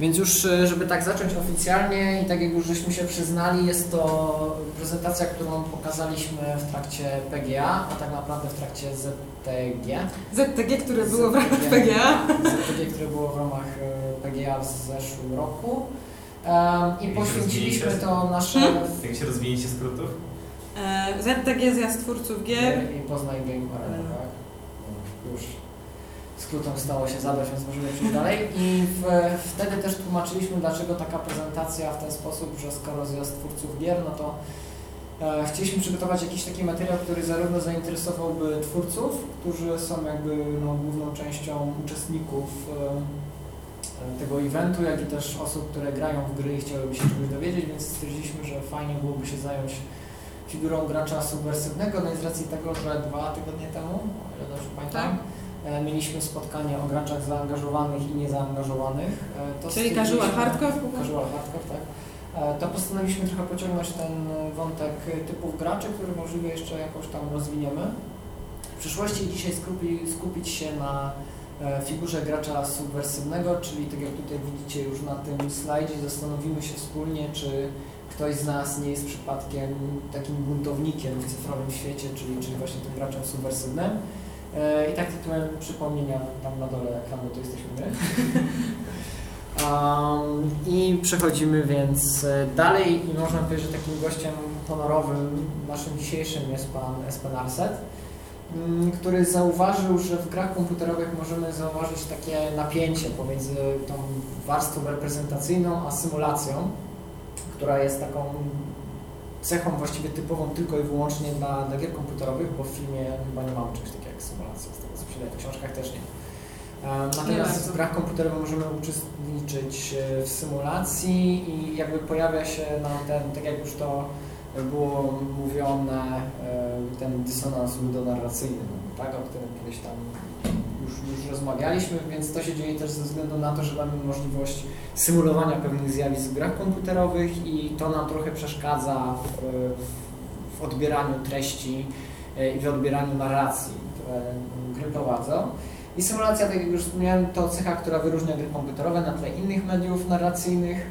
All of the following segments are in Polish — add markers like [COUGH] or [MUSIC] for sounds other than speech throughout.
Więc już, e, żeby tak zacząć oficjalnie i tak jak już żeśmy się przyznali, jest to prezentacja, którą pokazaliśmy w trakcie PGA, a tak naprawdę w trakcie ZTG. ZTG, które było w ramach PGA. ZTG, które było w ramach e, PGA w zeszłym roku. Um, I Jak poświęciliśmy to nasze Hmm? Jak się rozwinięcie skrótów? E, ZTG zjazd twórców gier. i Poznań Game Arena, tak? Już skrótem stało się zadać, więc możemy przejść dalej. I w, wtedy też tłumaczyliśmy, dlaczego taka prezentacja w ten sposób, że skoro zjazd twórców gier, no to e, chcieliśmy przygotować jakiś taki materiał, który zarówno zainteresowałby twórców, którzy są jakby no, główną częścią uczestników e, tego eventu, jak i też osób, które grają w gry i chciałyby się czegoś dowiedzieć, więc stwierdziliśmy, że fajnie byłoby się zająć figurą gracza subwersywnego, no i z racji tego, że dwa tygodnie temu, o ile dobrze pamiętam, e, mieliśmy spotkanie o graczach zaangażowanych i niezaangażowanych. e, To Czyli casual hardcore? Casual hardcore, tak. E, To postanowiliśmy trochę pociągnąć ten wątek typów graczy, który możliwe jeszcze jakoś tam rozwiniemy. W przyszłości dzisiaj skupi, skupić się na e, figurze gracza subwersywnego, czyli tak jak tutaj widzicie już na tym slajdzie, zastanowimy się wspólnie, czy ktoś z nas nie jest przypadkiem takim buntownikiem w cyfrowym świecie, czyli, czyli właśnie tym graczem subwersywnym. E, I tak tytułem przypomnienia tam na dole ekranu to jesteśmy my. Um, [LAUGHS] I przechodzimy więc e, dalej i można powiedzieć, że takim gościem honorowym naszym dzisiejszym jest pan Espen Arset, mm, który zauważył, że w grach komputerowych możemy zauważyć takie napięcie pomiędzy tą warstwą reprezentacyjną a symulacją, która jest taką cechą właściwie typową tylko i wyłącznie dla, dla gier komputerowych, bo w filmie chyba nie mamy czegoś takiego jak symulacja, z tego co się w książkach też nie. Natomiast w grach komputerowych możemy uczestniczyć e, w symulacji i jakby pojawia się nam ten, tak jak już to było mówione, e, ten dysonans ludonarracyjny, tak, o którym kiedyś tam już, już rozmawialiśmy, więc to się dzieje też ze względu na to, że mamy możliwość symulowania pewnych zjawisk w grach komputerowych i to nam trochę przeszkadza w, w odbieraniu treści e, i w odbieraniu narracji, gry prowadzą. I symulacja, tak jak już wspomniałem, to cecha, która wyróżnia gry komputerowe na tle innych mediów narracyjnych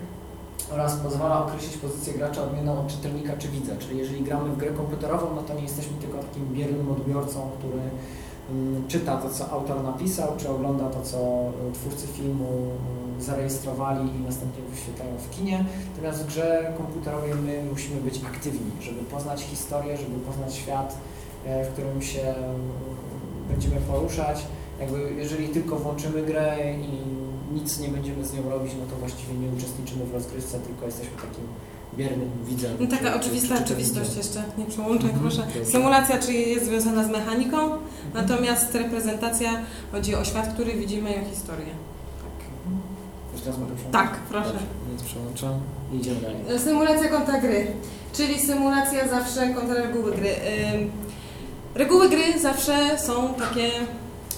oraz pozwala określić pozycję gracza odmienną od czytelnika czy widza. Czyli jeżeli gramy w grę komputerową, no to nie jesteśmy tylko takim biernym odbiorcą, który mm, czyta to, co autor napisał, czy ogląda to, co y, twórcy filmu y, zarejestrowali i następnie wyświetlają w kinie. Natomiast w grze komputerowej my musimy być aktywni, żeby poznać historię, żeby poznać świat, e, w którym się y, będziemy poruszać. Jakby jeżeli tylko włączymy grę i nic nie będziemy z nią robić, no to właściwie nie uczestniczymy w rozgrywce, tylko jesteśmy takim biernym widzem. No czy- taka czy- oczywista czy oczywistość czytelnikiem. jeszcze, nie przełączaj Mhm, proszę. Symulacja, czyli jest związana z mechaniką, Mhm. natomiast reprezentacja chodzi o świat, który widzimy i o historię. Mhm. Mogę przełączyć? Tak, proszę. Dobrze, więc przełączam i idziemy dalej. Symulacja kontra gry, czyli symulacja zawsze kontra reguły gry. Reguły gry zawsze są takie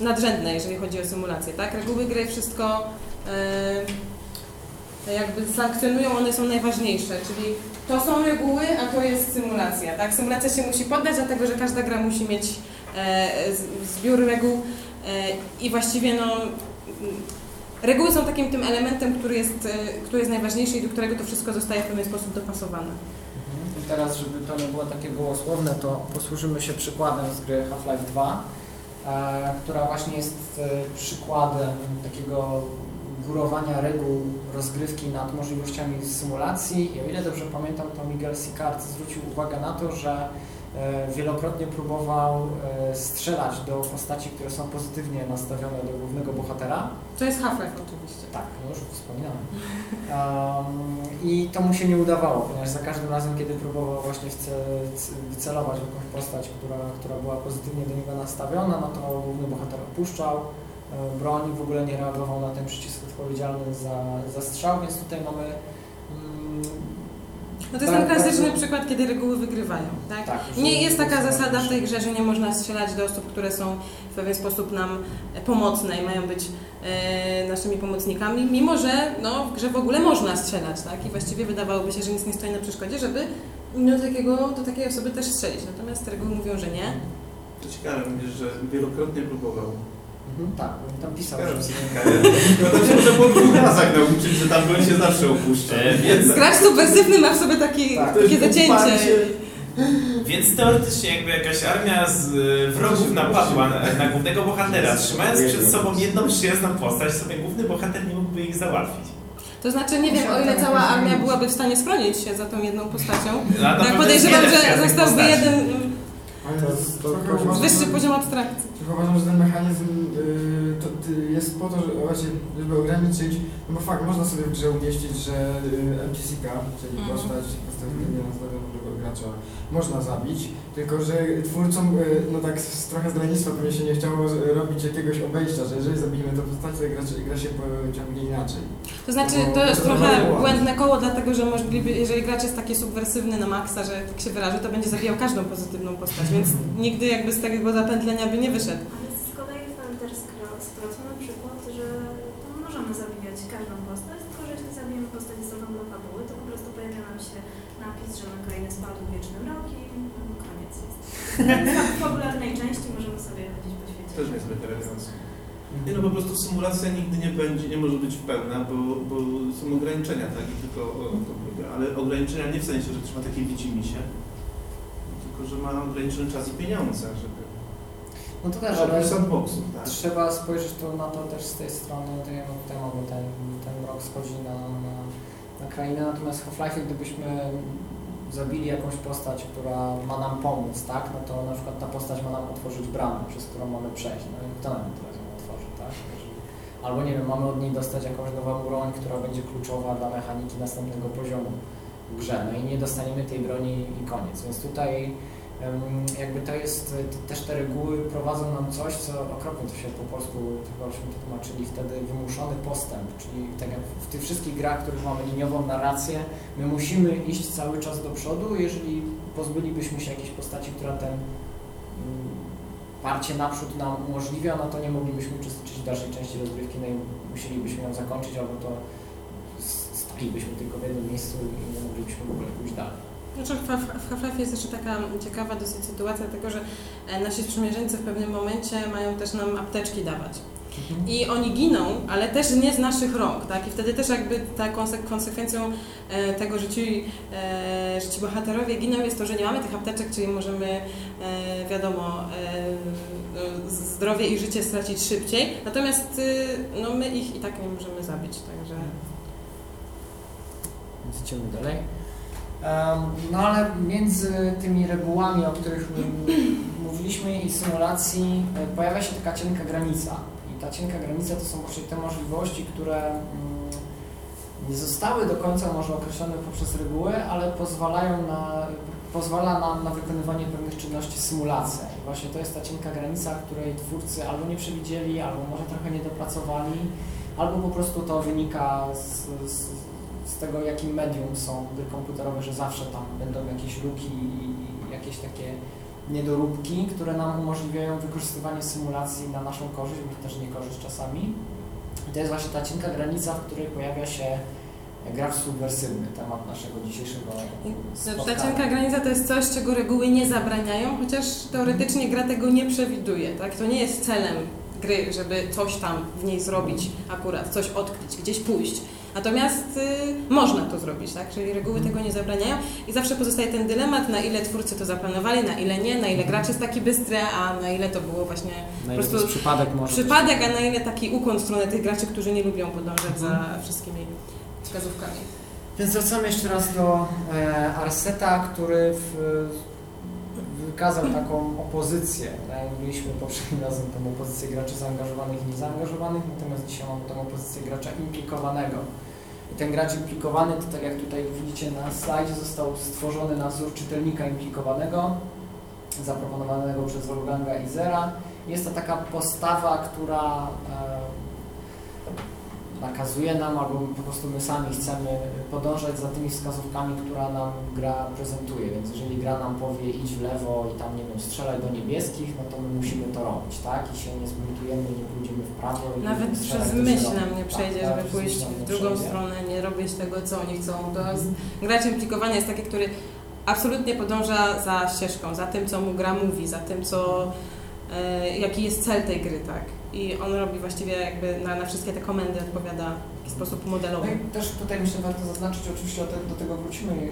nadrzędne, jeżeli chodzi o symulację, tak? Reguły gry wszystko jakby sankcjonują, one są najważniejsze, czyli to są reguły, a to jest symulacja, tak? Symulacja się musi poddać, dlatego że każda gra musi mieć e, zbiór reguł e, i właściwie no Reguły są takim tym elementem, który jest, e, który jest najważniejszy i do którego to wszystko zostaje w pewien sposób dopasowane. I teraz, żeby to nie było takie gołosłowne, to posłużymy się przykładem z gry Half-Life 2, e, która właśnie jest e, przykładem takiego górowania reguł rozgrywki nad możliwościami symulacji. I o ile dobrze pamiętam, to Miguel Sicard zwrócił uwagę na to, że wielokrotnie próbował e, strzelać do postaci, które są pozytywnie nastawione do głównego bohatera. To jest Half-Life oczywiście. Tak, no już wspominałem. Um, I to mu się nie udawało, ponieważ za każdym razem, kiedy próbował właśnie wycelować jakąś postać, która, która była pozytywnie do niego nastawiona, no to główny bohater opuszczał e, broń w ogóle nie reagował na ten przycisk odpowiedzialny za, za strzał, więc tutaj mamy mm, No to jest Tak, ten klasyczny bardzo- przykład, kiedy reguły wygrywają, tak? tak, Nie jest taka zasada w tej grze, że nie można strzelać do osób, które są w pewien sposób nam pomocne i mają być e, naszymi pomocnikami, mimo że no, w grze w ogóle można strzelać, tak? I właściwie wydawałoby się, że nic nie stoi na przeszkodzie, żeby no, do, takiego, do takiej osoby też strzelić. Natomiast reguły mówią, że nie. To ciekawe, mówisz, że wielokrotnie próbował. Mhm, tak, tam pisał. Że-. No to się można było w dwóch razach nauczyć, że tam broń się zawsze opuszcza. Wiedza. Gracz subwersywny ma w sobie taki, Tak. takie zacięcie. Więc teoretycznie jakby jakaś armia z e, wrogów napadła na, na głównego bohatera, trzymając przed sobą jedną przyjazną postać, sobie główny bohater nie mógłby ich załatwić. To znaczy, nie wiem, o ile cała armia byłaby w stanie schronić się za tą jedną postacią. No, Tak podejrzewam, że zostałby jeden wyższy poziom abstrakcji. Trochę uważam, że ten mechanizm y, to, y, jest po to, że, właśnie, żeby ograniczyć, no bo fakt, można sobie w grze umieścić, że y, NPC-ka, czyli Mhm. postać postawioną nastawioną do gracza, można zabić, tylko że twórcom, y, no tak z, trochę z lenistwa pewnie się nie chciało z- robić jakiegoś obejścia, że jeżeli zabijemy tę postać, to gra, gra się pociągnie inaczej. To znaczy, No, to jest to trochę błędne koło, dlatego że mogliby, jeżeli gracz jest taki subwersywny na maksa, że tak się wyrażę, to będzie zabijał każdą pozytywną postać, więc [LAUGHS] nigdy jakby z takiego zapętlenia by nie wyszedł. Ale z kolei w Elder Scrolls to na przykład, że możemy zabijać każdą postać, tylko że jeśli zabijemy postać istotną do fabuły, to po prostu pojawia nam się napis, że na kolejny spadł wieczny mrok i no, koniec jest. W popularnej części możemy sobie chodzić po świecie. Też jest elegancko. Nie no, po prostu symulacja nigdy nie będzie, nie może być pełna, bo, bo są ograniczenia, tak? I tylko o to. Ale ograniczenia nie w sensie, że trzyma takie widzimy się, tylko że ma ograniczony czas i pieniądze, żeby... No to też, ale sandboxów, tak? trzeba spojrzeć tu na to też z tej strony tego temu, bo ten, ten rok schodzi na, na, na krainę, natomiast w Half-Life gdybyśmy zabili jakąś postać, która ma nam pomóc, tak, no to na przykład ta postać ma nam otworzyć bramę, przez którą mamy przejść, no i kto nam teraz ją otworzy, tak? Albo nie wiem, mamy od niej dostać jakąś nową broń, która będzie kluczowa dla mechaniki następnego poziomu w grze, no i nie dostaniemy tej broni i koniec, więc tutaj jakby to jest, też te reguły prowadzą nam coś, co okropnie to się po polsku chyba byśmy to tłumaczyli wtedy, wymuszony postęp, czyli tak jak w tych wszystkich grach, w których mamy liniową narrację, my musimy iść cały czas do przodu, jeżeli pozbylibyśmy się jakiejś postaci, która ten mm, parcie naprzód nam umożliwia, no to nie moglibyśmy uczestniczyć w dalszej części rozgrywki, no i musielibyśmy ją zakończyć, albo to stalibyśmy tylko w jednym miejscu i nie moglibyśmy w ogóle pójść dalej. Znaczy w Half- w Half-Life jest jeszcze taka ciekawa dosyć sytuacja, dlatego że e, nasi sprzymierzeńcy w pewnym momencie mają też nam apteczki dawać. I oni giną, ale też nie z naszych rąk, tak? I wtedy też jakby ta konsek- konsekwencją e, tego, że ci, e, że ci bohaterowie giną jest to, że nie mamy tych apteczek, czyli możemy, wiadomo, zdrowie i życie stracić szybciej, natomiast y, no, my ich i tak nie możemy zabić, także... Więc idziemy dalej. No ale między tymi regułami, o których mówiliśmy i symulacji, e, pojawia się taka cienka granica. I ta cienka granica to są właśnie te możliwości, które nie zostały do końca może określone poprzez reguły, ale pozwalają na, pozwala nam na wykonywanie pewnych czynności symulacja. I właśnie to jest ta cienka granica, której twórcy albo nie przewidzieli, albo może trochę nie dopracowali, albo po prostu to wynika z, z, z tego, jakim medium są gry komputerowe, że zawsze tam będą jakieś luki i jakieś takie niedoróbki, które nam umożliwiają wykorzystywanie symulacji na naszą korzyść, bądź też niekorzyść czasami. I to jest właśnie ta cienka granica, w której pojawia się gracz subwersywny, temat naszego dzisiejszego Ta spotkania. cienka granica to jest coś, czego reguły nie zabraniają, chociaż teoretycznie gra tego nie przewiduje. Tak? To nie jest celem gry, żeby coś tam w niej zrobić akurat, coś odkryć, gdzieś pójść. Natomiast y, można to zrobić, tak? czyli reguły tego nie zabraniają i zawsze pozostaje ten dylemat, na ile twórcy to zaplanowali, na ile nie, na ile gracz jest taki bystry, a na ile to było właśnie Na po to jest prostu przypadek może przypadek, a na ile taki ukłon w stronę tych graczy, którzy nie lubią podążać za wszystkimi wskazówkami. Więc wracamy jeszcze raz do e, Arseta, który w, wykazał taką opozycję. Tak? Mieliśmy poprzednim [LAUGHS] razem tą opozycję graczy zaangażowanych i niezaangażowanych, natomiast dzisiaj mamy tą opozycję gracza implikowanego. I ten gracz implikowany, to tak jak tutaj widzicie na slajdzie, został stworzony na wzór czytelnika implikowanego, zaproponowanego przez Wolfganga Izera. Jest to taka postawa, która e, nakazuje nam, albo po prostu my sami chcemy podążać za tymi wskazówkami, która nam gra prezentuje. Więc jeżeli gra nam powie idź w lewo i tam, nie wiem, strzelaj do niebieskich, no to my musimy to robić, tak? I się nie zbuntujemy, nie pójdziemy w prawo. I Nawet przez myśl nam nie Tak, przejdzie, nawet żeby pójść w drugą przejdzie. stronę, nie robić tego, co oni chcą. To jest, gracz implikowany jest taki, który absolutnie podąża za ścieżką, za tym, co mu gra mówi, za tym, co jaki jest cel tej gry, tak. I on robi właściwie jakby na, na wszystkie te komendy odpowiada w sposób No modelowy. i też tutaj myślę warto zaznaczyć, oczywiście do tego wrócimy yy,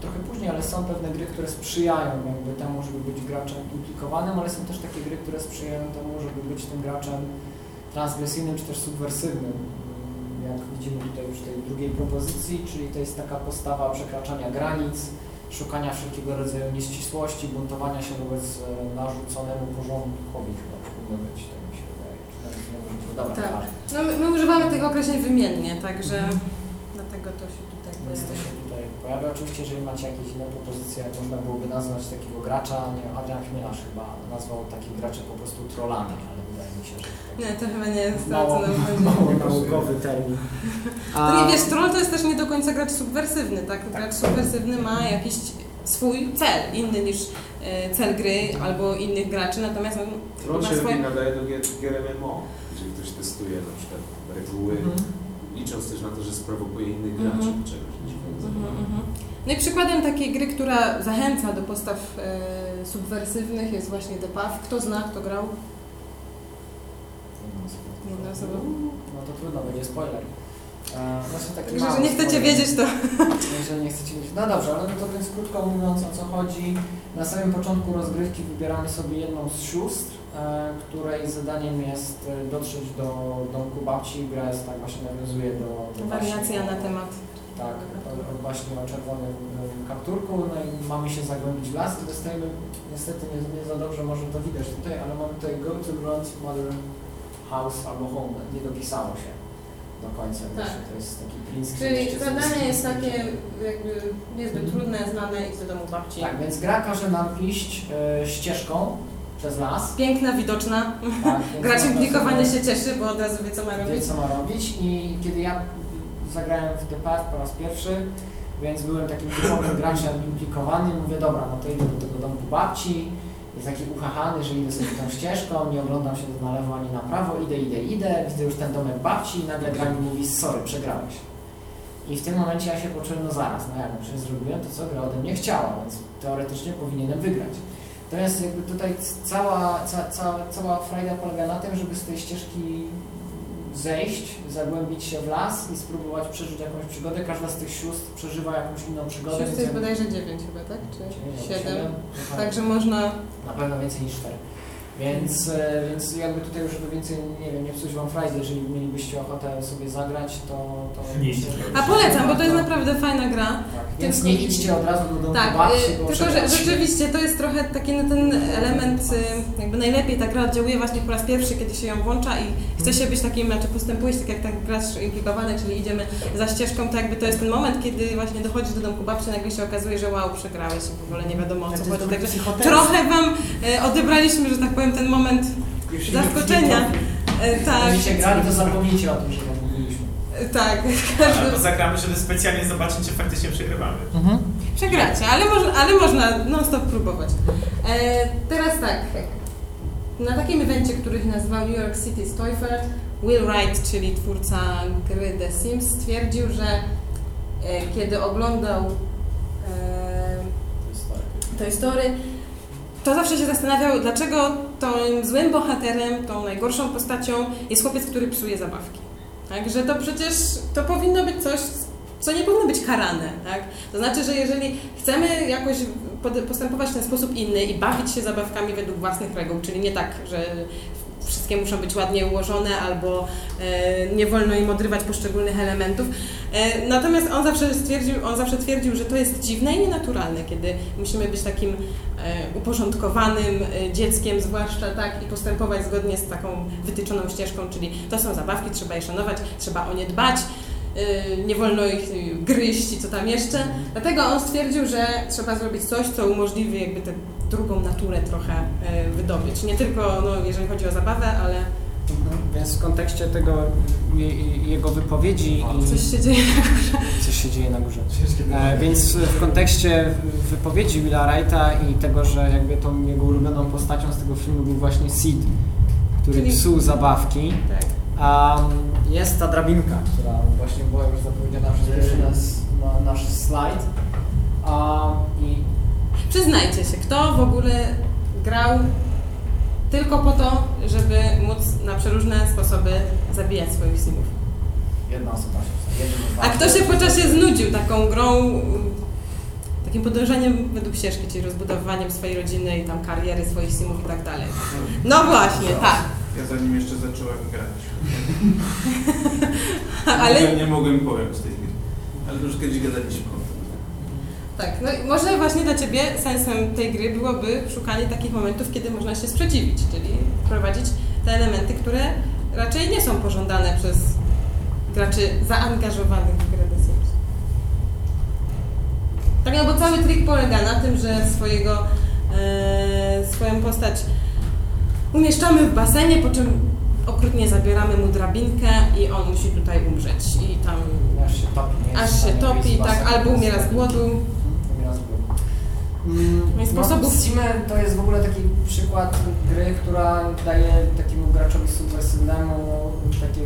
trochę później, ale są pewne gry, które sprzyjają jakby temu, żeby być graczem implikowanym, ale są też takie gry, które sprzyjają temu, żeby być tym graczem transgresyjnym czy też subwersywnym. Jak widzimy tutaj już w tej drugiej propozycji, czyli to jest taka postawa przekraczania granic, szukania wszelkiego rodzaju nieścisłości, buntowania się wobec e, narzuconemu porządkowi chyba powinno być, tak mi się wydaje. Dobra, Tak. nieważne. No, my, my używamy tych określeń wymiennie, także dlatego to się tutaj Więc to pojawia. się tutaj pojawia. Oczywiście, jeżeli macie jakieś inne propozycje, jak można byłoby nazwać takiego gracza, nie, Adrian Chmielarz chyba nazwał takich graczy po prostu trollami, ale Nie, to chyba nie jest to, mało, co nam chodzi. mało naukowy termin. To nie wiesz, troll to jest też nie do końca gracz subwersywny, tak? Gracz subwersywny ma jakiś swój cel, inny niż e, cel gry albo innych graczy, natomiast on Troll się swoje... nadaje do gier, gier MMO, jeżeli ktoś testuje na przykład reguły, Mhm. licząc też na to, że sprowokuje innych graczy do czegoś. Mhm, mhm. No i przykładem takiej gry, która zachęca do postaw e, subwersywnych jest właśnie The Path. Kto zna, kto grał? Jedna osoba. No to trudno, będzie spoiler. E, Właśnie taki Także, że nie chcecie spoiler. wiedzieć, to Jeżeli nie chcecie wiedzieć. No dobrze, ale to więc krótko mówiąc o co chodzi. Na samym początku rozgrywki wybieramy sobie jedną z sióstr, e, której zadaniem jest e, dotrzeć do domku babci. Gra jest tak właśnie nawiązuje do, do wariacja na temat. Tak, o, właśnie o czerwonym e, kapturku. No i mamy się zagłębić w las i dostajemy, niestety nie, nie za dobrze może to widać tutaj, ale mamy tutaj go to grandmother house albo home. Nie dopisało się do końca. Tak. To jest taki print screen, Czyli zadanie jest takie jakby niezbyt trudne, znane i do domu babci. Tak, więc gra każe nam iść e, ścieżką przez las. Piękna, widoczna. Tak, [LAUGHS] Gracz sobie się cieszy, bo od razu wie co ma Wie robić. co ma robić i kiedy ja zagrałem w The Path po raz pierwszy, więc byłem takim typowym graczem implikowanym, mówię dobra, no to idę do tego domku babci, jest taki uchachany, że idę sobie tą ścieżką, nie oglądam się na lewo ani na prawo, idę, idę, idę, widzę już ten domek babci i nagle gra mi mówi sorry, przegrałeś. I w tym momencie ja się poczułem, no zaraz, no jak, no przecież zrobiłem to, co gra ode mnie chciała, więc teoretycznie powinienem wygrać. To jest jakby tutaj cała, ca, ca, cała frajda polega na tym, żeby z tej ścieżki zejść, zagłębić się w las i spróbować przeżyć jakąś przygodę. Każda z tych sióstr przeżywa jakąś inną przygodę. Sióstr jest bodajże 9 chyba, tak? Czy Dziewięć, 7? siedem, tak. Także można Na pewno więcej niż 4. Więc, e, więc jakby tutaj już więcej, nie wiem, nie psuć Wam frajdy, jeżeli mielibyście ochotę sobie zagrać, to... to Nie. A polecam, bo to jest naprawdę fajna gra. Tak, więc nie idźcie od razu do domu Tak, babci, y, bo tylko że rzeczywiście to jest trochę taki no, ten element, y, jakby najlepiej ta gra oddziałuje właśnie po raz pierwszy, kiedy się ją włącza i chce się być takim, znaczy postępujesz tak jak ten gracz implikowany, czyli idziemy za ścieżką, to jakby to jest ten moment, kiedy właśnie dochodzisz do domku babci, nagle się okazuje, że wow, przegrałeś i w ogóle nie wiadomo o Tak, co chodzi. trochę Także trochę Wam y, odebraliśmy, że tak powiem, ten moment Już się zaskoczenia. Y, tak, Jeśli grali, to zapomnijcie o tym, że wam mówiliśmy. y, tak. Albo [LAUGHS] zagramy, żeby specjalnie zobaczyć, czy faktycznie przegrywamy. Przegracie, ale, moż, ale można non-stop próbować. E, teraz tak, na takim evencie, który się nazywał New York City Toy Fair, Will Wright, czyli twórca gry The Sims, stwierdził, że e, kiedy oglądał e, Toy Story, to zawsze się zastanawiał, dlaczego tym złym bohaterem, tą najgorszą postacią jest chłopiec, który psuje zabawki. Tak, że to przecież to powinno być coś, co nie powinno być karane. Tak? To znaczy, że jeżeli chcemy jakoś postępować w ten sposób inny i bawić się zabawkami według własnych reguł, czyli nie tak, że wszystkie muszą być ładnie ułożone albo e, nie wolno im odrywać poszczególnych elementów. E, natomiast on zawsze stwierdził, on zawsze twierdził, że to jest dziwne i nienaturalne, kiedy musimy być takim e, uporządkowanym dzieckiem, zwłaszcza tak, i postępować zgodnie z taką wytyczoną ścieżką, czyli to są zabawki, trzeba je szanować, trzeba o nie dbać. E, Nie wolno ich gryźć i co tam jeszcze. Dlatego on stwierdził, że trzeba zrobić coś, co umożliwi jakby tę drugą naturę trochę e, wydobyć. Nie tylko no, jeżeli chodzi o zabawę, ale Mhm. Więc w kontekście tego je, jego wypowiedzi i coś się dzieje. coś się dzieje na górze. E, więc w kontekście wypowiedzi Willa Wrighta i tego, że jakby tą jego ulubioną postacią z tego filmu był właśnie Sid, który Czyli- psuł zabawki. Tak. Um, jest ta drabinka, która właśnie była już zapowiedziana przez pierwszy nas, na, nasz slajd. Um, I Przyznajcie się, kto w ogóle grał tylko po to, żeby móc na przeróżne sposoby zabijać swoich simów. Jedna osoba się A kto się po czasie znudził taką grą, takim podążaniem według ścieżki, czyli rozbudowywaniem swojej rodziny i tam kariery swoich simów i tak dalej. No właśnie, tak. Ja zanim jeszcze zacząłem grać. [LAUGHS] Ale Ja nie mogłem pojąć tej gry. Ale już kiedyś gadaliśmy o tym. tak, no i może właśnie dla Ciebie sensem tej gry byłoby szukanie takich momentów, kiedy można się sprzeciwić, czyli wprowadzić te elementy, które raczej nie są pożądane przez graczy zaangażowanych w grę The Sims. Tak, no bo cały trik polega na tym, że swojego, e, swoją postać umieszczamy w basenie, po czym okrutnie zabieramy mu drabinkę i on musi tutaj umrzeć. I tam Aż się topi. aż się topi, tak, albo umiera z głodu. Umiera z głodu. Mm, No sposobów- Simy to jest w ogóle taki przykład gry, która daje takiemu graczowi subwersywnemu takie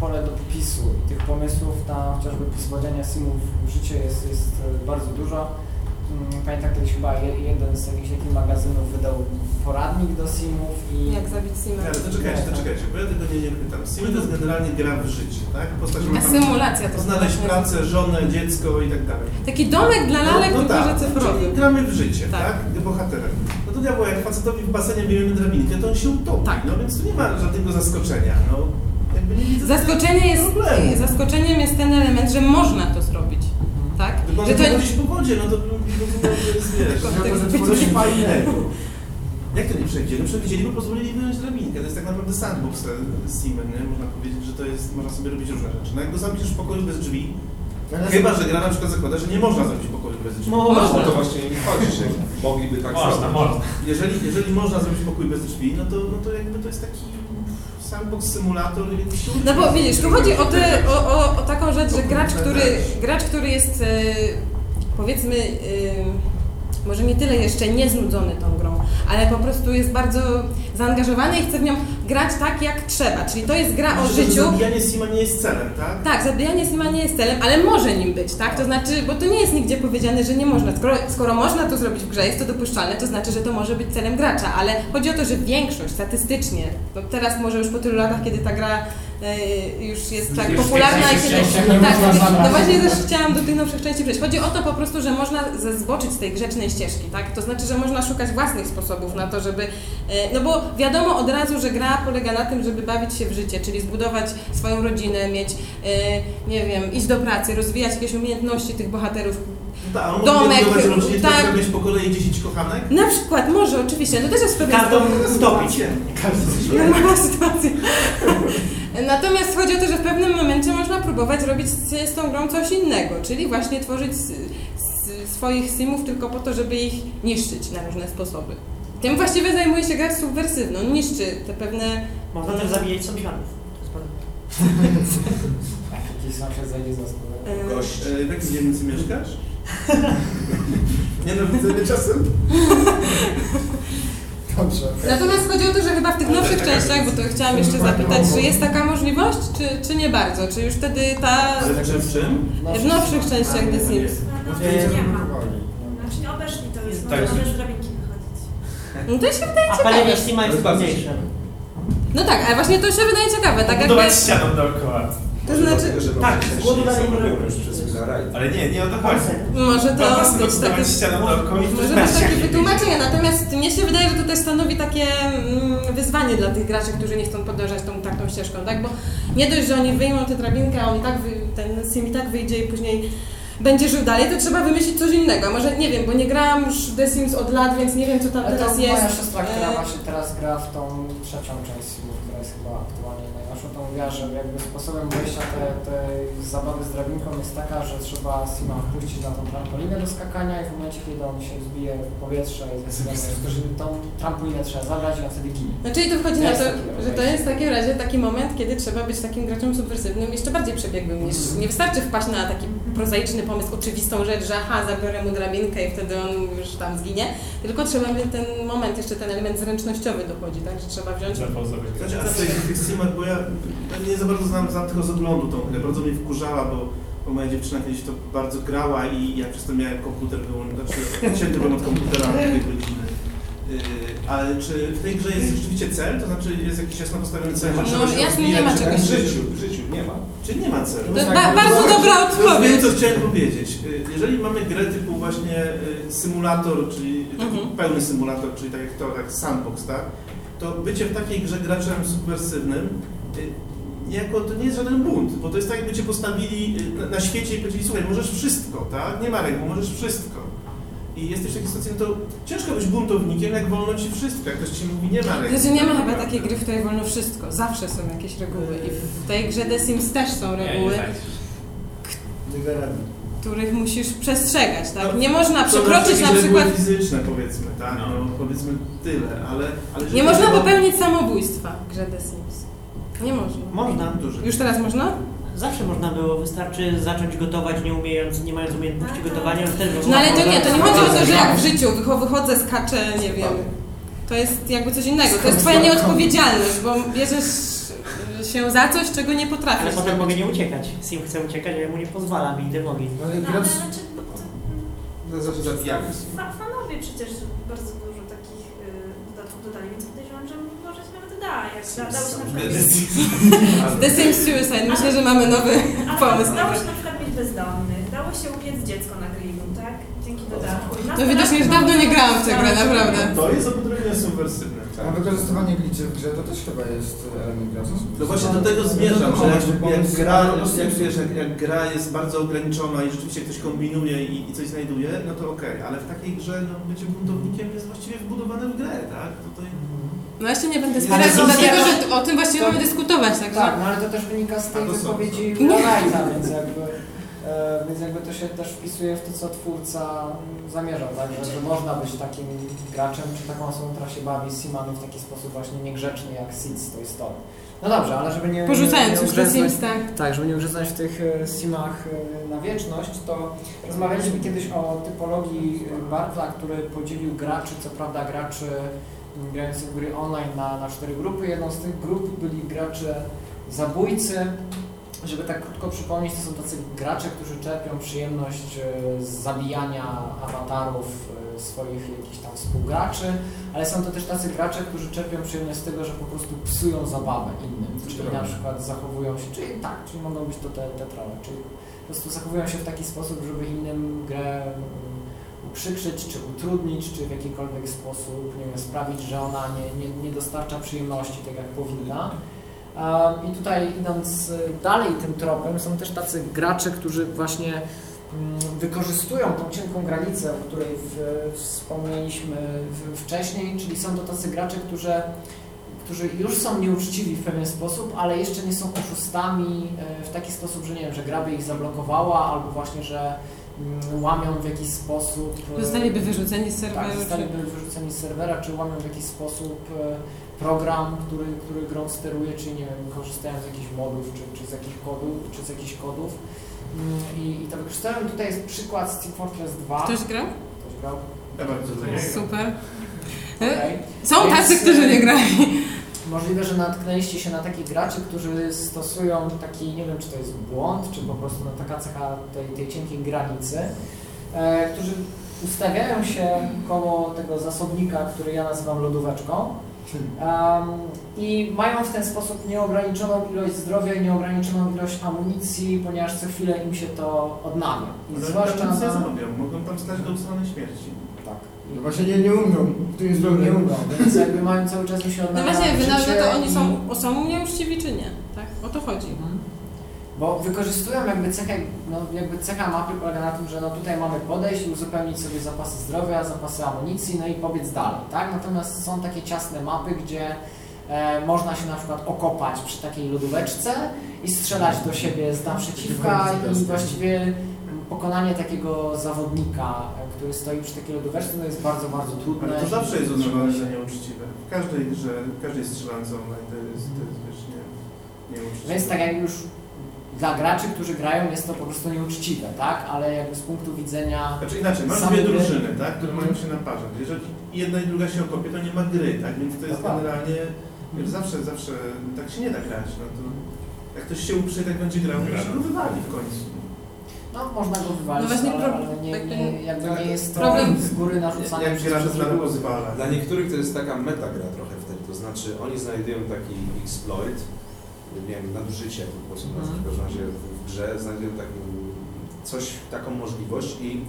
pole do popisu. I tych pomysłów na chociażby pozwolenia simów w życie jest, jest bardzo dużo. Mm, Pamiętam kiedyś chyba je- jeden z jakichś takich magazynów wydał poradnik do simów i Jak zabić Sima. Ale to czekajcie, to czekajcie, bo ja tego nie, nie pytam. Sim to jest generalnie gra w życie, tak? Postać ma A tam symulacja to znaleźć pracę, żonę, dziecko i tak dalej. Taki domek dla lalek, tylko że czyli cyfrowy. gramy w życie, Tak. tak? Bohaterem. No to diabło, jak facetowi w basenie bijemy drabinkę, to on się utopi, Tak. no więc tu nie ma żadnego zaskoczenia, no. Jakby nie widzę Zaskoczenie jest, zaskoczeniem jest ten element, że można to zrobić. Tylko Że to, chodzić po wodzie, no to jest, wiesz, to coś fajnego. Jak to nie przewidzieli? No przewidzieli, bo pozwolili wyjąć drabinkę. To jest tak naprawdę sandbox Steamer, nie? Można powiedzieć, że to jest, można sobie robić różne rzeczy. No jak go zamkniesz w pokoju bez drzwi, chyba, że gra na przykład zakłada, że nie można zrobić pokoju bez drzwi. Można. No to właśnie mi chodzi, że mogliby tak Można, zrobić. można. Jeżeli, jeżeli można zrobić pokój bez drzwi, no to, no to jakby to jest taki sandbox symulator. więc no bo widzisz, tu chodzi o, te, o, o, o taką rzecz, że gracz, kurde który, też. gracz, który jest e, powiedzmy e, może nie tyle jeszcze nieznudzony tą grą, ale po prostu jest bardzo zaangażowany i chce w nią grać tak jak trzeba. Czyli to jest gra o Myślę, że życiu. Zabijanie Sima nie jest celem, tak? Tak, zabijanie Sima nie jest celem, ale może nim być, tak? To znaczy, bo to nie jest nigdzie powiedziane, że nie można. Skoro, skoro można to zrobić w grze, jest to dopuszczalne, to znaczy, że to może być celem gracza, ale chodzi o to, że większość statystycznie, no teraz może już po tylu latach, kiedy ta gra już jest tak popularna i Tak, no właśnie też chciałam do tych nowszych części przejść. Chodzi o to po prostu, że można zboczyć z tej grzecznej ścieżki, tak? To znaczy, że można szukać własnych sposobów na to, żeby... e, No bo wiadomo od razu, że gra polega na tym, żeby bawić się w życie, czyli zbudować swoją rodzinę, mieć, e, nie wiem, iść do pracy, rozwijać jakieś umiejętności tych bohaterów. No tak, Domek, rodzinę, tak. tak. mieć po kolei 10 kochanek? Na przykład, może oczywiście, no też jest pewien Każdą stopić. Normalna sytuacja. Natomiast chodzi o to, że w pewnym momencie można próbować robić z, z tą grą coś innego, czyli właśnie tworzyć s- s- swoich simów tylko po to, żeby ich niszczyć na różne sposoby. Tym właściwie zajmuje się grać subwersywną, niszczy te pewne... Można też zabijać sąsiadów. To jest bardzo- Jak jakiś sąsiad zajdzie za stole. e, Gość. E, w jakiej dzielnicy mieszkasz? [LAUGHS] Nie no, widzę czasem. [LAUGHS] Dobrze. Natomiast chodzi o to, że chyba w tych nowszych częściach, bo to chciałam jeszcze zapytać, czy jest taka możliwość, czy, czy nie bardzo? Czy już wtedy ta... Ale w czym? w nowszych częściach The Sims? No, Nie, nie, nie ma. Znaczy nie obeszli to już, Tak. można bez drabinki wychodzić. No to się wydaje A ciekawe. palenie Steama jest To jest trudniejsze. No tak, ale właśnie to się wydaje ciekawe, tak jakby... Budować ścianą dookoła. To znaczy... Tak, z głodu dalej nie może robią już przez Ale nie, nie o to chodzi. Może to być takie... budować ścianą dookoła i Może być takie wytłumaczenie, natomiast mnie się wydaje, że to też stanowi takie mm, wyzwanie dla tych graczy, którzy nie chcą podążać tą taką ścieżką, tak? Bo nie dość, że oni wyjmą tę drabinkę, a on tak wy, ten sim i tak wyjdzie i później będzie żył dalej, to trzeba wymyślić coś innego. Może nie wiem, bo nie grałam już w The Sims od lat, więc nie wiem co tam Ale to teraz moja jest. siostra, która E, właśnie teraz gra w tą trzecią część Simów, która jest chyba że jakby sposobem wejścia te, tej zabawy z drabinką jest taka, że trzeba Sima wpuścić na tą trampolinę do skakania i w momencie, kiedy on się zbije w powietrze i zdecyduje, tą trampolinę trzeba zabrać i on wtedy ginie. No czyli to wchodzi na to, że to jest w takim razie taki moment, kiedy trzeba być takim graczem subwersywnym, jeszcze bardziej przebiegłym niż nie wystarczy wpaść na taki prozaiczny pomysł, oczywistą rzecz, że aha, zabiorę mu drabinkę i wtedy on już tam zginie, tylko trzeba mieć ten moment, jeszcze ten element zręcznościowy dochodzi, tak, że trzeba wziąć Zapauzować. Znaczy, a z tych, tych Simach, bo ja nie za bardzo znam, znam tylko z oglądu tą grę, bardzo mnie wkurzała, bo, bo moja dziewczyna kiedyś to bardzo grała i ja przez to miałem komputer wyłączony, znaczy odcięty byłem od komputera na dwie godziny. ale czy w tej grze jest rzeczywiście cel? To znaczy jest jakiś jasno postawiony cel? No, jasno, rozwijać, nie ma czegoś. W życiu, w życiu nie ma. Czyli nie ma celu. To tak, ba- bardzo bo- dobra To już wiem, odpowiedź. co chciałem powiedzieć. Y, Jeżeli mamy grę typu właśnie y, symulator, czyli Mhm. pełny symulator, czyli tak jak to, tak sandbox, tak? To bycie w takiej grze graczem subwersywnym y, niejako to nie jest żaden bunt, bo to jest tak jakby cię postawili y, na, świecie i powiedzieli, słuchaj, możesz wszystko, tak? Nie ma reguł, możesz wszystko. I jesteś w takiej sytuacji, no to ciężko być buntownikiem, jak wolno ci wszystko, jak ktoś ci mówi, nie ma reguł. Znaczy nie ma chyba takiej gry, w której wolno wszystko. Zawsze są jakieś reguły i w tej grze The Sims też są Nie, nie reguły, tak. których musisz przestrzegać, tak? No, Nie można przekroczyć na przykład... reguły fizyczne powiedzmy, tak? No. No. powiedzmy tyle, ale... ale Nie można było- popełnić samobójstwa w grze The Sims. Nie można. Można. Duży. Już teraz można? Zawsze można było, wystarczy zacząć gotować nie umiejąc, nie mając umiejętności Tak, tak. gotowania, już też No ale to nie, to nie chodzi o to, że jak w życiu. życiu wycho- wychodzę, skaczę, nie wiem. To jest jakby coś innego. To jest twoja nieodpowiedzialność, bo bierzesz się za coś, czego nie Ale potrafisz. potem mogę nie uciekać. Sim chce uciekać, a ja mu nie pozwalam i idę w ogień. Ale No, ale gracz... znaczy, to, No, znaczy, Jak? jak? fa- fanowie przecież bardzo dużo takich y, dodatków dodali, więc da. Jak da, dało się na przykład... [LAUGHS] The Sims Suicide. Myślę, że mamy nowy Ale pomysł. dało się na przykład mieć bezdomnych, dało się upiec dziecko na grillu, tak? Dzięki dodatku. I No widocznie już dawno nie grałam w tę grę, naprawdę. To jest odrobinę subwersywne. A wykorzystywanie gliczy w grze to też chyba jest element graczy. No właśnie do tego zmierzam, że jak, jak, gra, na jak, wiesz, jak, jak gra jest bardzo ograniczona i rzeczywiście ktoś kombinuje i, i coś znajduje, no to okej, ale w takiej grze no, bycie buntownikiem jest właściwie wbudowane w grę, tak? Tutaj... No jeszcze nie będę spierać, to dlatego że o tym właściwie to- mamy dyskutować, także... Tak, no ale to też wynika z tej to wypowiedzi Nie. Wrighta, więc jakby, e, więc jakby to się też wpisuje w to, co twórca zamierzał, tak? Że, że można być takim graczem, czy taką osobą, która się bawi z Simami w taki sposób właśnie niegrzeczny jak Seed z tej story. No dobrze, ale żeby nie... Porzucając już ugrzęznąć- Sims, tak. tak, żeby nie ugrzęznąć w tych e, simach e, na wieczność, to rozmawialiśmy kiedyś o typologii Bartla, który podzielił graczy, co prawda graczy m, grających w gry online na, na cztery grupy. Jedną z tych grup byli gracze zabójcy. Żeby tak krótko przypomnieć, to są tacy gracze, którzy czerpią przyjemność e, z zabijania awatarów e, swoich jakichś tam współgraczy, ale są to też tacy gracze, którzy czerpią przyjemność z tego, że po prostu psują zabawę innym, czyli na przykład zachowują się, czyli tak, czyli mogą być to te, te trolle, czyli po prostu zachowują się w taki sposób, żeby innym grę uprzykrzyć, czy utrudnić, czy w jakikolwiek sposób, nie wiem, sprawić, że ona nie, nie, nie dostarcza przyjemności tak jak powinna. I tutaj idąc y, dalej tym tropem, są też tacy gracze, którzy właśnie mm, wykorzystują tą cienką granicę, o której wspomnieliśmy wcześniej, czyli są to tacy gracze, którzy, którzy już są nieuczciwi w pewien sposób, ale jeszcze nie są oszustami e, w taki sposób, że nie wiem, że gra by ich zablokowała, albo właśnie, że łamią w jakiś sposób... e, Zostaliby wyrzuceni z tak, serweru. czy... zostaliby wyrzuceni z serwera, czy łamią w jakiś sposób e, program, który, który grą steruje, czy nie wiem, korzystają z jakichś modów, czy, czy z jakichś kodów, czy z jakichś kodów. Mm, I, i to wykorzystałem. Tutaj jest przykład z Team Fortress 2. Ktoś grał? Ktoś grał? Ja bardzo Super. Okej. Są Więc, tacy, którzy nie grali. Możliwe, że natknęliście się na takich graczy, którzy stosują taki, nie wiem czy to jest błąd, czy po prostu no, taka cecha tej, tej cienkiej granicy, e, którzy ustawiają się koło tego zasobnika, który ja nazywam lodóweczką em, i mają w ten sposób nieograniczoną ilość zdrowia i nieograniczoną ilość amunicji, ponieważ co chwilę im się to odnawia. I Ale zwłaszcza na... zrobią, mogą tam stać do ustalonej śmierci. Tak. No właśnie nie, nie umrą. Tu jest Nie problem. umrą, więc jakby mają cały czas im się No właśnie, życie to oni są, są nieuczciwi czy nie? Tak? O to chodzi. Mhm. Bo wykorzystują jakby cechę, no jakby cecha mapy polega na tym, że no tutaj mamy podejść i uzupełnić sobie zapasy zdrowia, zapasy amunicji, no i pobiec dalej, tak? Natomiast są takie ciasne mapy, gdzie e, można się na przykład okopać przy takiej lodóweczce i strzelać do siebie z naprzeciwka i właściwie pokonanie takiego zawodnika, który stoi przy takiej lodóweczce, no jest bardzo, bardzo trudne. Ale to zawsze jest uznawane za nieuczciwe. W każdej grze, w każdej strzelance online to jest, to jest wiesz, nie, nieuczciwe. Więc tak jak już dla graczy, którzy grają, jest to po prostu nieuczciwe, tak? Ale jakby z punktu widzenia Znaczy inaczej, masz dwie gry. drużyny, tak, które Mhm. mają się naparzać. Jeżeli jedna i druga się okopie, to nie ma gry, tak? Więc to jest Dokładnie. generalnie, wiesz, zawsze, zawsze tak się nie da grać. No to jak ktoś się uprze, tak będzie grał, to się wywali w końcu. No, można go wywalić, No właśnie ale, problem- ale nie, tak, nie, jakby nie jest to problem- z góry narzucane Jak przez wszystkich znamy głosów. pozwala. Dla niektórych to jest taka metagra trochę wtedy, to znaczy oni znajdują taki exploit, nie wiem, nadużycie po prostu, Mhm. w każdym razie w grze znajdują taką, coś, taką możliwość i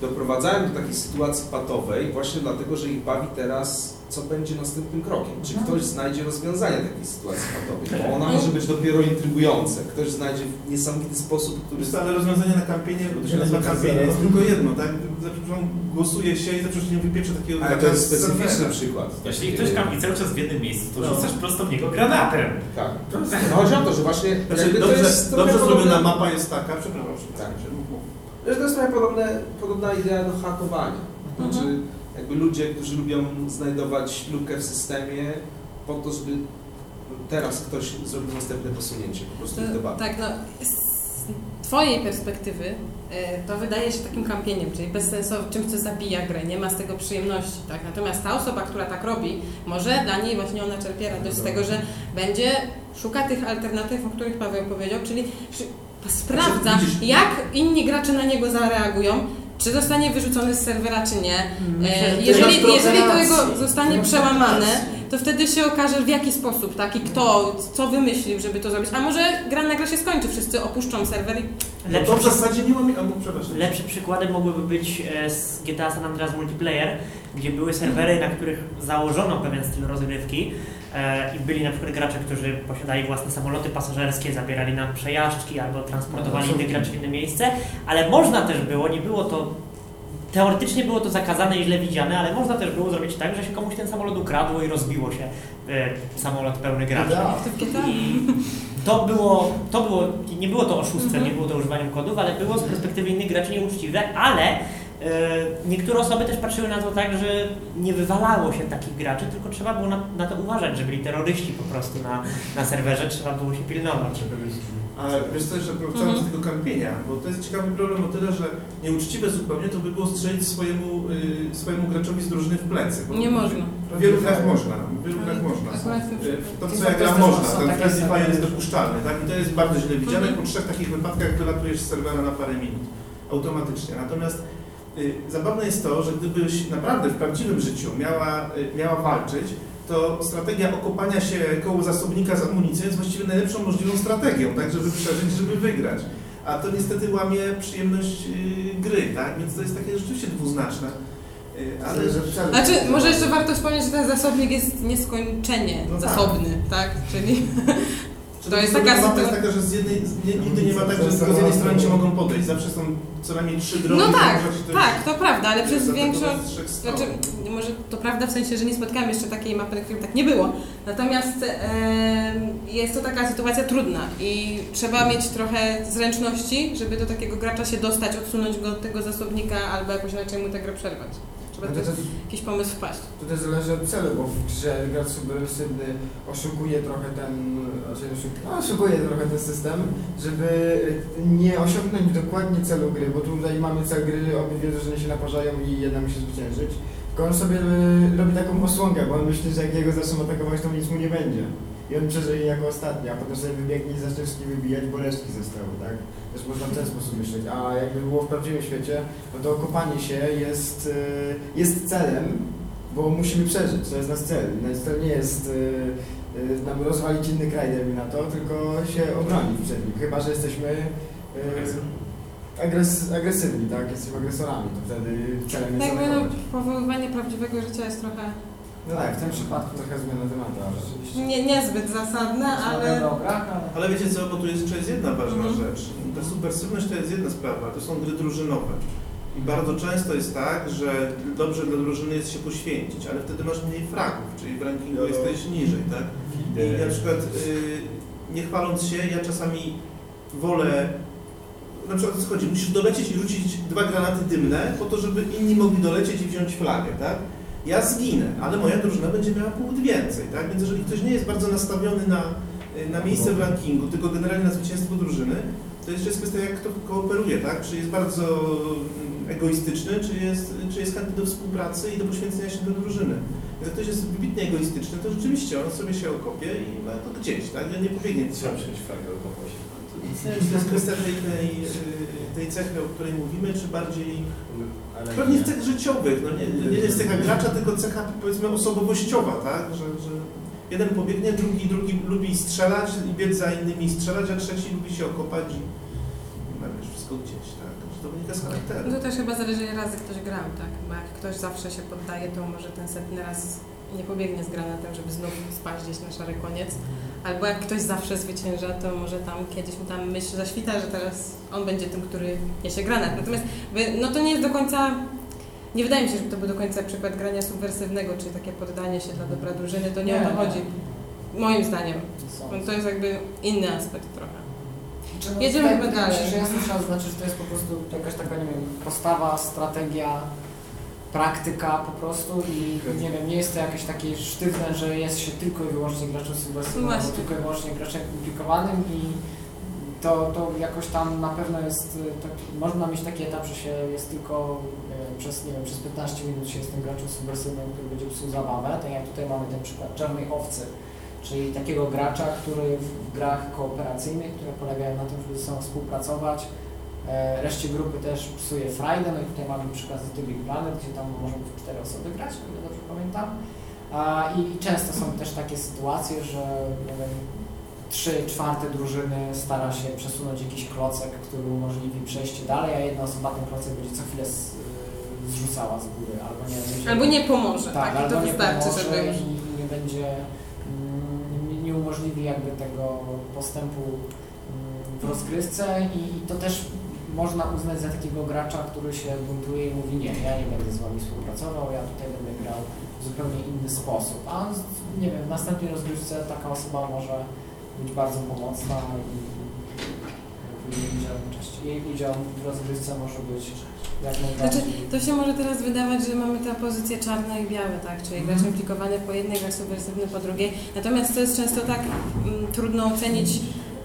doprowadzają do takiej sytuacji patowej właśnie dlatego, że ich bawi teraz, co będzie następnym krokiem. Czy Mhm. ktoś znajdzie rozwiązanie takiej sytuacji patowej, bo ona może być dopiero intrygująca. Ktoś znajdzie w niesamowity sposób, który... Co, ale rozwiązanie na kampienie, bo to się nazywa kampienie, jest tylko jedno, tak? Zapraszam, głosuje się i zawsze się nie wypieprze takiego Ale to jest specyficzny przykład. Jeśli ktoś kampi cały czas w jednym miejscu, to No. rzucasz prosto w niego granatem. Tak. No chodzi o to, że właśnie Znaczy, dobrze, jest dobrze zrobiona mapa jest taka, przepraszam, przepraszam, Tak. To jest trochę podobne, podobna idea do hakowania. Mhm. Znaczy, jakby ludzie, którzy lubią znajdować lukę w systemie po to, żeby teraz ktoś zrobił następne posunięcie, po prostu ich dobawi. Tak, no z Twojej perspektywy y, to wydaje się takim kampieniem, czyli bezsensownym, czymś, co zabija grę, nie ma z tego przyjemności, tak? Natomiast ta osoba, która tak robi, może dla niej właśnie ona czerpie radość z tego, że będzie szuka tych alternatyw, o których Paweł powiedział, czyli sprawdza, Znaczy, widzisz- jak inni gracze na niego zareagują, czy zostanie wyrzucony z serwera, czy nie. Myślę, E, Jeżeli, jeżeli to jego zostanie przełamane, to wtedy się okaże w jaki sposób, tak? I kto, co wymyślił, żeby to zrobić. A może gra nagle się skończy, wszyscy opuszczą serwer i No Lepszy, to w zasadzie nie mam... Albo przepraszam. lepszym przykładem mogłyby być e, z GTA San Andreas Multiplayer, gdzie były serwery, na których założono pewien styl rozgrywki i byli na przykład gracze, którzy posiadali własne samoloty pasażerskie, zabierali na przejażdżki albo transportowali No, innych graczy w inne miejsce, ale można też było, nie było to Teoretycznie było to zakazane i źle widziane, ale można też było zrobić tak, że się komuś ten samolot ukradło i rozbiło się e, samolot pełny graczy. GTA. I to było, to było, nie było to oszustwem, Mhm. nie było to używaniem kodów, ale było z perspektywy innych graczy nieuczciwe, ale e, niektóre osoby też patrzyły na to tak, że nie wywalało się takich graczy, tylko trzeba było na, na to uważać, że byli terroryści po prostu na, na serwerze, trzeba było się pilnować. Ale wiesz co, jeszcze wracając Mhm. do tego kampienia, bo to jest ciekawy problem o tyle, że nieuczciwe zupełnie to by było strzelić swojemu, y, swojemu graczowi z drużyny w plecy. Nie można. W wielu grach można, w wielu grach można. Y, to, co ja też można. Ten Fire jest dopuszczalny, tak? I to jest bardzo źle widziane. Mhm. Po trzech takich wypadkach wylatujesz z serwera na parę minut. Automatycznie. Natomiast y, zabawne jest to, że gdybyś naprawdę w prawdziwym życiu miała, y, miała walczyć, to strategia okopania się koło zasobnika z amunicją jest właściwie najlepszą możliwą strategią, tak, żeby przeżyć, żeby wygrać. A to niestety łamie przyjemność y, gry, tak? Więc to jest takie rzeczywiście dwuznaczne. Y, ale. Znaczy, może jeszcze warto wspomnieć, że ten zasobnik jest nieskończenie No tak. zasobny, tak? Czyli Czy To jest taka mapa sytuacja- jest taka, że z jednej, z, nie, nigdy nie ma tak, że tylko z jednej strony ci mogą podejść. Zawsze są co najmniej trzy drogi. No tak, to- tak, to prawda, ale przez większość. Znaczy, może to prawda w sensie, że nie spotkałam jeszcze takiej mapy, na którym tak nie było. Natomiast em, jest to taka sytuacja trudna i trzeba mieć trochę zręczności, żeby do takiego gracza się dostać, odsunąć go od tego zasobnika albo jakoś inaczej mu tę grę przerwać. No to, jakiś pomysł wpaść. to też zależy od celu, bo w grze gracz subwersywny oszukuje trochę ten, znaczy oszukuje, no, oszukuje trochę ten system, żeby nie osiągnąć dokładnie celu gry, bo tutaj mamy cel gry, obie dwie drużyny się naparzają i jedna musi zwyciężyć. Tylko on sobie robi taką osłonkę, bo on myśli, że jak jego zaczną atakować, to nic mu nie będzie. I on przeżyje jako ostatni, a potem sobie wybiegnie i zacznie wszystkich wybijać, bo resztki zostały, tak? Też można w ten sposób myśleć. A jakby było w prawdziwym świecie, no to kopanie się jest, y, jest celem, bo musimy przeżyć, to jest nasz cel. Nasz cel nie jest y, y, nam rozwalić inny kraj, dajmy na to, tylko się obronić przed nim. Chyba, że jesteśmy agres, agresywni, tak? Jesteśmy agresorami, to wtedy celem jest Tak, no, powoływanie prawdziwego życia jest trochę No tak, w tym przypadku trochę zmiana ale rzeczywiście. nie, niezbyt zasadne, ale... Ale... Wiecie co, bo tu jest jeszcze jest jedna ważna Mhm. rzecz. Ta subwersywność to jest jedna sprawa, to są gry drużynowe. I bardzo często jest tak, że dobrze dla drużyny jest się poświęcić, ale wtedy masz mniej fragów, czyli w rankingu jesteś niżej, tak? I na przykład y, nie chwaląc się, ja czasami wolę, na przykład co chodzi, musisz dolecieć i rzucić dwa granaty dymne po to, żeby inni mogli dolecieć i wziąć flagę, tak? Ja zginę, ale moja drużyna będzie miała punkt więcej, tak? Więc jeżeli ktoś nie jest bardzo nastawiony na, y, na miejsce w rankingu, tylko generalnie na zwycięstwo drużyny, to jeszcze jest kwestia, jak kto kooperuje, tak? Czy jest bardzo mm, egoistyczny, czy jest, czy jest chętny do współpracy i do poświęcenia się do drużyny. Jak ktoś jest wybitnie egoistyczny, to rzeczywiście on sobie się okopie i ma to gdzieś, tak? Nie pobiegnie Trzeba przyjąć flagę się. Czy to jest kwestia tej, tej, y, tej cechy, o której mówimy, czy bardziej pewnie nie. cech życiowych, no nie, nie jest cecha gracza, tylko cecha powiedzmy osobowościowa, tak? Że, że jeden pobiegnie, drugi, drugi lubi strzelać i biec za innymi i strzelać, a trzeci lubi się okopać i nagle wszystko gdzieś, tak? Że to wynika z charakteru. No to też chyba zależy ile razy ktoś grał, tak? Bo jak ktoś zawsze się poddaje, to może ten setny raz nie pobiegnie z granatem, żeby znów spaść gdzieś na szary koniec. Albo jak ktoś zawsze zwycięża, to może tam kiedyś mu tam myśl zaświta, że teraz on będzie tym, który niesie granat. Natomiast no to nie jest do końca, nie wydaje mi się, żeby to był do końca przykład grania subwersywnego, czyli takie poddanie się dla dobra drużyny, to nie, o to chodzi. Moim zdaniem. No To jest jakby inny aspekt trochę. Jedziemy chyba dalej. że jasno trzeba zaznaczyć, że to jest po prostu jakaś taka, nie wiem, postawa, strategia, praktyka po prostu i nie wiem, nie jest to jakieś takie sztywne, że jest się tylko i wyłącznie graczem albo Właśnie. tylko i wyłącznie graczem komplikowanym i to, to jakoś tam na pewno jest, y, tak, można mieć taki etap, że się jest tylko przez, nie wiem, przez 15 minut się jest tym graczem subwersywnym, który będzie psuł zabawę, tak jak tutaj mamy ten przykład czarnej owcy, czyli takiego gracza, który w grach kooperacyjnych, które polegają na tym, żeby ze sobą współpracować, e, reszcie grupy też psuje frajdę, no i tutaj mamy przykład z The Big Planet, gdzie tam możemy w cztery osoby grać, o ile dobrze pamiętam. I, często są też takie sytuacje, że trzy czwarte drużyny stara się przesunąć jakiś klocek, który umożliwi przejście dalej, a jedna osoba ten klocek będzie co chwilę y, zrzucała z góry, albo nie będzie... Albo nie pomoże, tak, Tak, albo nie wystarczy, pomoże żeby i nie będzie, mm, nie- umożliwi jakby tego postępu mm, w rozgrywce i to też można uznać za takiego gracza, który się buntuje i mówi nie, ja nie będę z wami współpracował, ja tutaj będę grał w zupełnie inny sposób. A nie wiem, w następnej rozgrywce taka osoba może być bardzo pomocna i jej udział, cześć, jej udział w rozgrywce może być jak najbardziej. To się może teraz wydawać, że mamy te pozycje czarne i białe, tak? Czyli gracz Mhm. implikowany po jednej, gracz subwersywny po drugiej. Natomiast to jest często tak mm, trudno ocenić,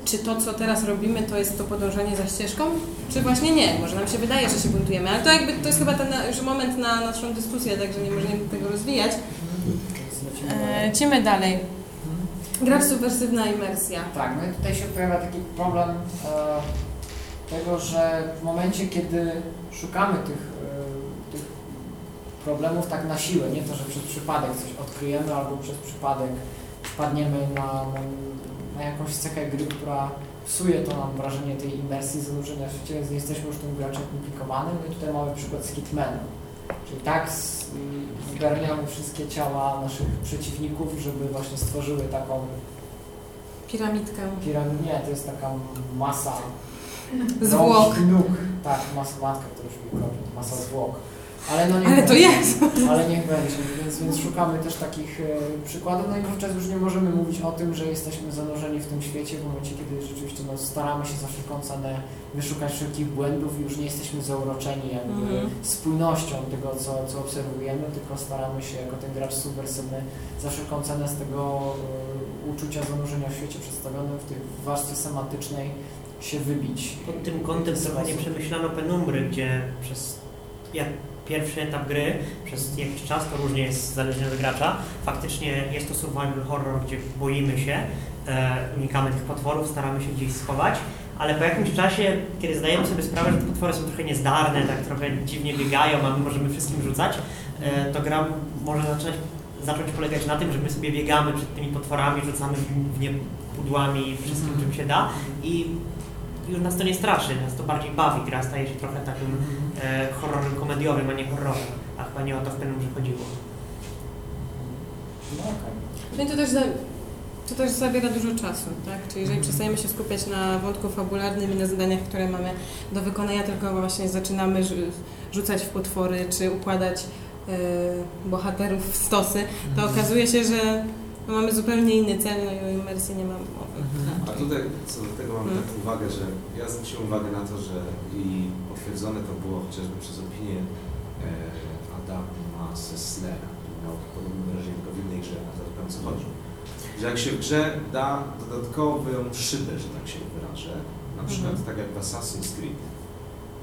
czy to, co teraz robimy, to jest to podążanie za ścieżką, czy właśnie nie. Może nam się wydaje, że się buntujemy, ale to jakby to jest chyba ten już moment na naszą dyskusję, także nie możemy tego rozwijać. E, Lecimy dalej. Gracz subwersywna imersja. Tak, no i tutaj się pojawia taki problem e, tego, że w momencie, kiedy szukamy tych, e, tych problemów tak na siłę, nie to, że przez przypadek coś odkryjemy albo przez przypadek wpadniemy na, na jakąś cechę gry, która psuje to nam wrażenie tej imersji, zanurzenia w świecie, więc nie jesteśmy już tym graczem komplikowanym. No i tutaj mamy przykład z Hitmanem. Czyli tak zgarniamy wszystkie ciała naszych przeciwników, żeby właśnie stworzyły taką Piramidkę. Piram- nie, to jest taka masa Zwłok. nóg. Tak, masa matka, to już mi masa zwłok. Ale no niech Ale to będzie. jest! Ale niech będzie, więc, więc szukamy też takich e, przykładów. No i wówczas już nie możemy mówić o tym, że jesteśmy zanurzeni w tym świecie w momencie, kiedy rzeczywiście no, staramy się za wszelką cenę wyszukać wszelkich błędów i już nie jesteśmy zauroczeni jakby Mhm. spójnością tego, co, co obserwujemy, tylko staramy się jako ten gracz subwersywny za wszelką cenę z tego e, uczucia zanurzenia w świecie przedstawionym w tej warstwie semantycznej się wybić. Pod tym kątem trochę nie przemyślano penumbry, gdzie przez jak pierwszy etap gry, przez jakiś czas, to różnie jest zależnie od gracza, faktycznie jest to survival horror, gdzie boimy się, e, unikamy tych potworów, staramy się gdzieś schować, ale po jakimś czasie, kiedy zdajemy sobie sprawę, że te potwory są trochę niezdarne, tak trochę dziwnie biegają, a my możemy wszystkim rzucać, e, to gra może zacząć, zacząć polegać na tym, że my sobie biegamy przed tymi potworami, rzucamy w nie pudłami, wszystkim czym się da i już nas to nie straszy, nas to bardziej bawi. Gra staje się trochę takim e, horrorem komediowym, a nie horrorem. A chyba nie o to w Penumbrze chodziło. No okej. No i to też, za, to też zabiera dużo czasu, tak? Czyli jeżeli przestajemy się skupiać na wątku fabularnym i na zadaniach, które mamy do wykonania, tylko właśnie zaczynamy rzu- rzucać w potwory, czy układać e, bohaterów w stosy, to okazuje się, że no, mamy zupełnie inny cel, no i o imersji nie mam mowy. A tutaj co do tego mam Mhm. taką uwagę, że ja zwróciłem uwagę na to, że i potwierdzone to było chociażby przez opinię e, Adama Sesslera, który miał podobne wrażenie tylko w innej grze, a to o co chodzi. Że jak się w grze da dodatkową szybę, że tak się wyrażę, na przykład Mhm. tak jak w Assassin's Creed,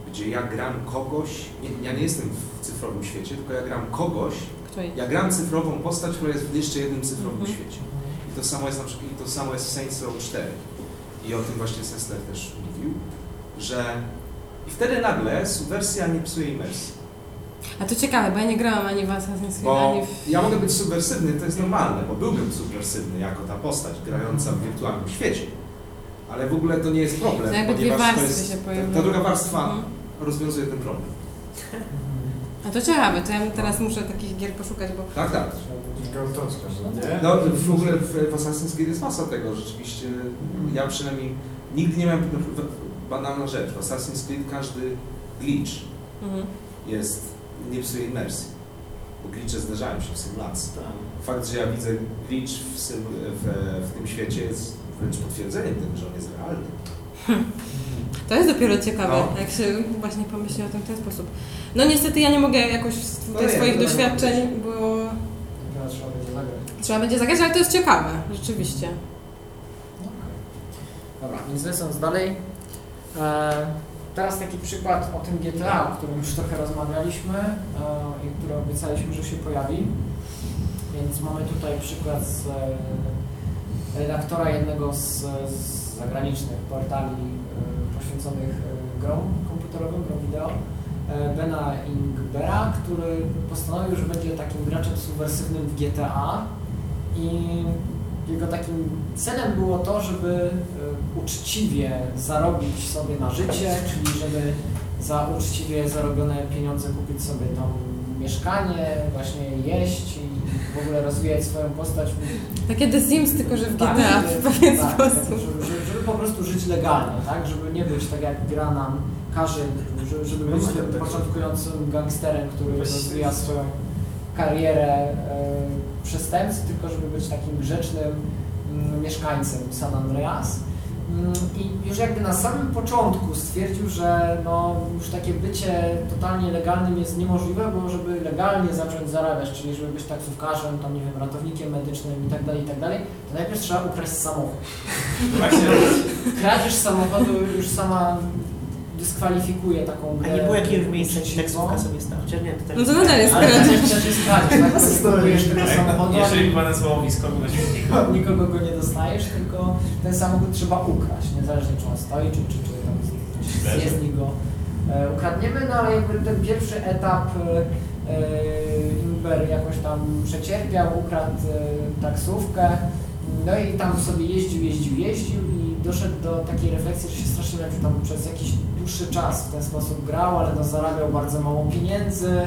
gdzie ja gram kogoś, nie, ja nie jestem w cyfrowym świecie, tylko ja gram kogoś? Ja gram cyfrową postać, która jest w jeszcze jednym cyfrowym Mhm. świecie. I to samo jest na przykład, i to samo jest w Saints Row 4. i o tym właśnie Sessler też mówił, że i wtedy nagle subwersja nie psuje imersji. A to ciekawe, bo ja nie grałam ani w Assassin's Creed, Bo ani w... ja mogę być subwersywny, to jest normalne, bo byłbym subwersywny jako ta postać grająca w wirtualnym świecie. Ale w ogóle to nie jest problem, To jakby dwie ponieważ to warstwy jest, się ta, ta druga warstwa Mhm. rozwiązuje ten problem. [LAUGHS] A to ciekawe, to ja teraz muszę takich gier poszukać, bo... Tak, tak. Nie? No w ogóle w, w Assassin's Creed jest masa tego, rzeczywiście. Ja przynajmniej nigdy nie miałem banalna rzecz. W Assassin's Creed każdy glitch Mhm. jest, nie psuje imersji. Bo glitche zdarzają się w symulacji. Fakt, że ja widzę glitch w, w, w tym świecie jest wręcz potwierdzeniem tego, że on jest realny. [LAUGHS] To jest dopiero ciekawe, No. jak się właśnie pomyśli o tym w ten sposób. No niestety ja nie mogę jakoś No tych nie, swoich to nie doświadczeń, bo trzeba będzie zagrać. trzeba będzie zagrać, ale to jest ciekawe, rzeczywiście. Dobra, więc lecąc dalej. E, teraz taki przykład o tym GTA, o którym już trochę rozmawialiśmy e, i który obiecaliśmy, że się pojawi. Więc mamy tutaj przykład z e, redaktora jednego z, z zagranicznych portali poświęconych e, grom komputerowym, grom wideo. e, Bena Ingbera, który postanowił, że będzie takim graczem subwersywnym w GTA i jego takim celem było to, żeby e, uczciwie zarobić sobie na życie, czyli żeby za uczciwie zarobione pieniądze kupić sobie tam mieszkanie, właśnie jeść i w ogóle rozwijać swoją postać. Takie The Sims, tylko że w Tak, GTA żeby- w pewien tak, sposób. Żeby, żeby, żeby po prostu żyć legalnie, tak? Żeby nie być tak jak gra nam każe, żeby, żeby być tym początkującym gangsterem, który rozwija swoją karierę e, przestępcy, tylko żeby być takim grzecznym mm, mieszkańcem San Andreas. Mm, I już jakby na samym początku stwierdził, że no, już takie bycie totalnie legalnym jest niemożliwe, bo żeby legalnie zacząć zarabiać, czyli żeby być taksówkarzem, tam nie wiem, ratownikiem medycznym i tak dalej, i tak dalej, to najpierw trzeba ukraść samochód. Kradzież samochodu już sama dyskwalifikuje taką A grę. nie było jakiegoś miejsca, gdzie uczciwą. taksówka sobie? Chociaż nie, to też No to nadal jest Ale też jest kradzież, tak? [LAUGHS] Kupujesz tego samochodu, jeżeli ale ma na nikogo go nie dostajesz, tylko ten samochód trzeba ukraść, niezależnie czy on stoi, czy, czy, czy tam z- Leży. jest z niego e, ukradniemy, no ale jakby ten pierwszy etap e, e, Imber jakoś tam przecierpiał, ukradł e, taksówkę, no i tam sobie jeździł, jeździł, jeździł i doszedł do takiej refleksji, że się strasznie męczył tam przez jakiś dłuższy czas w ten sposób grał, ale no zarabiał bardzo mało pieniędzy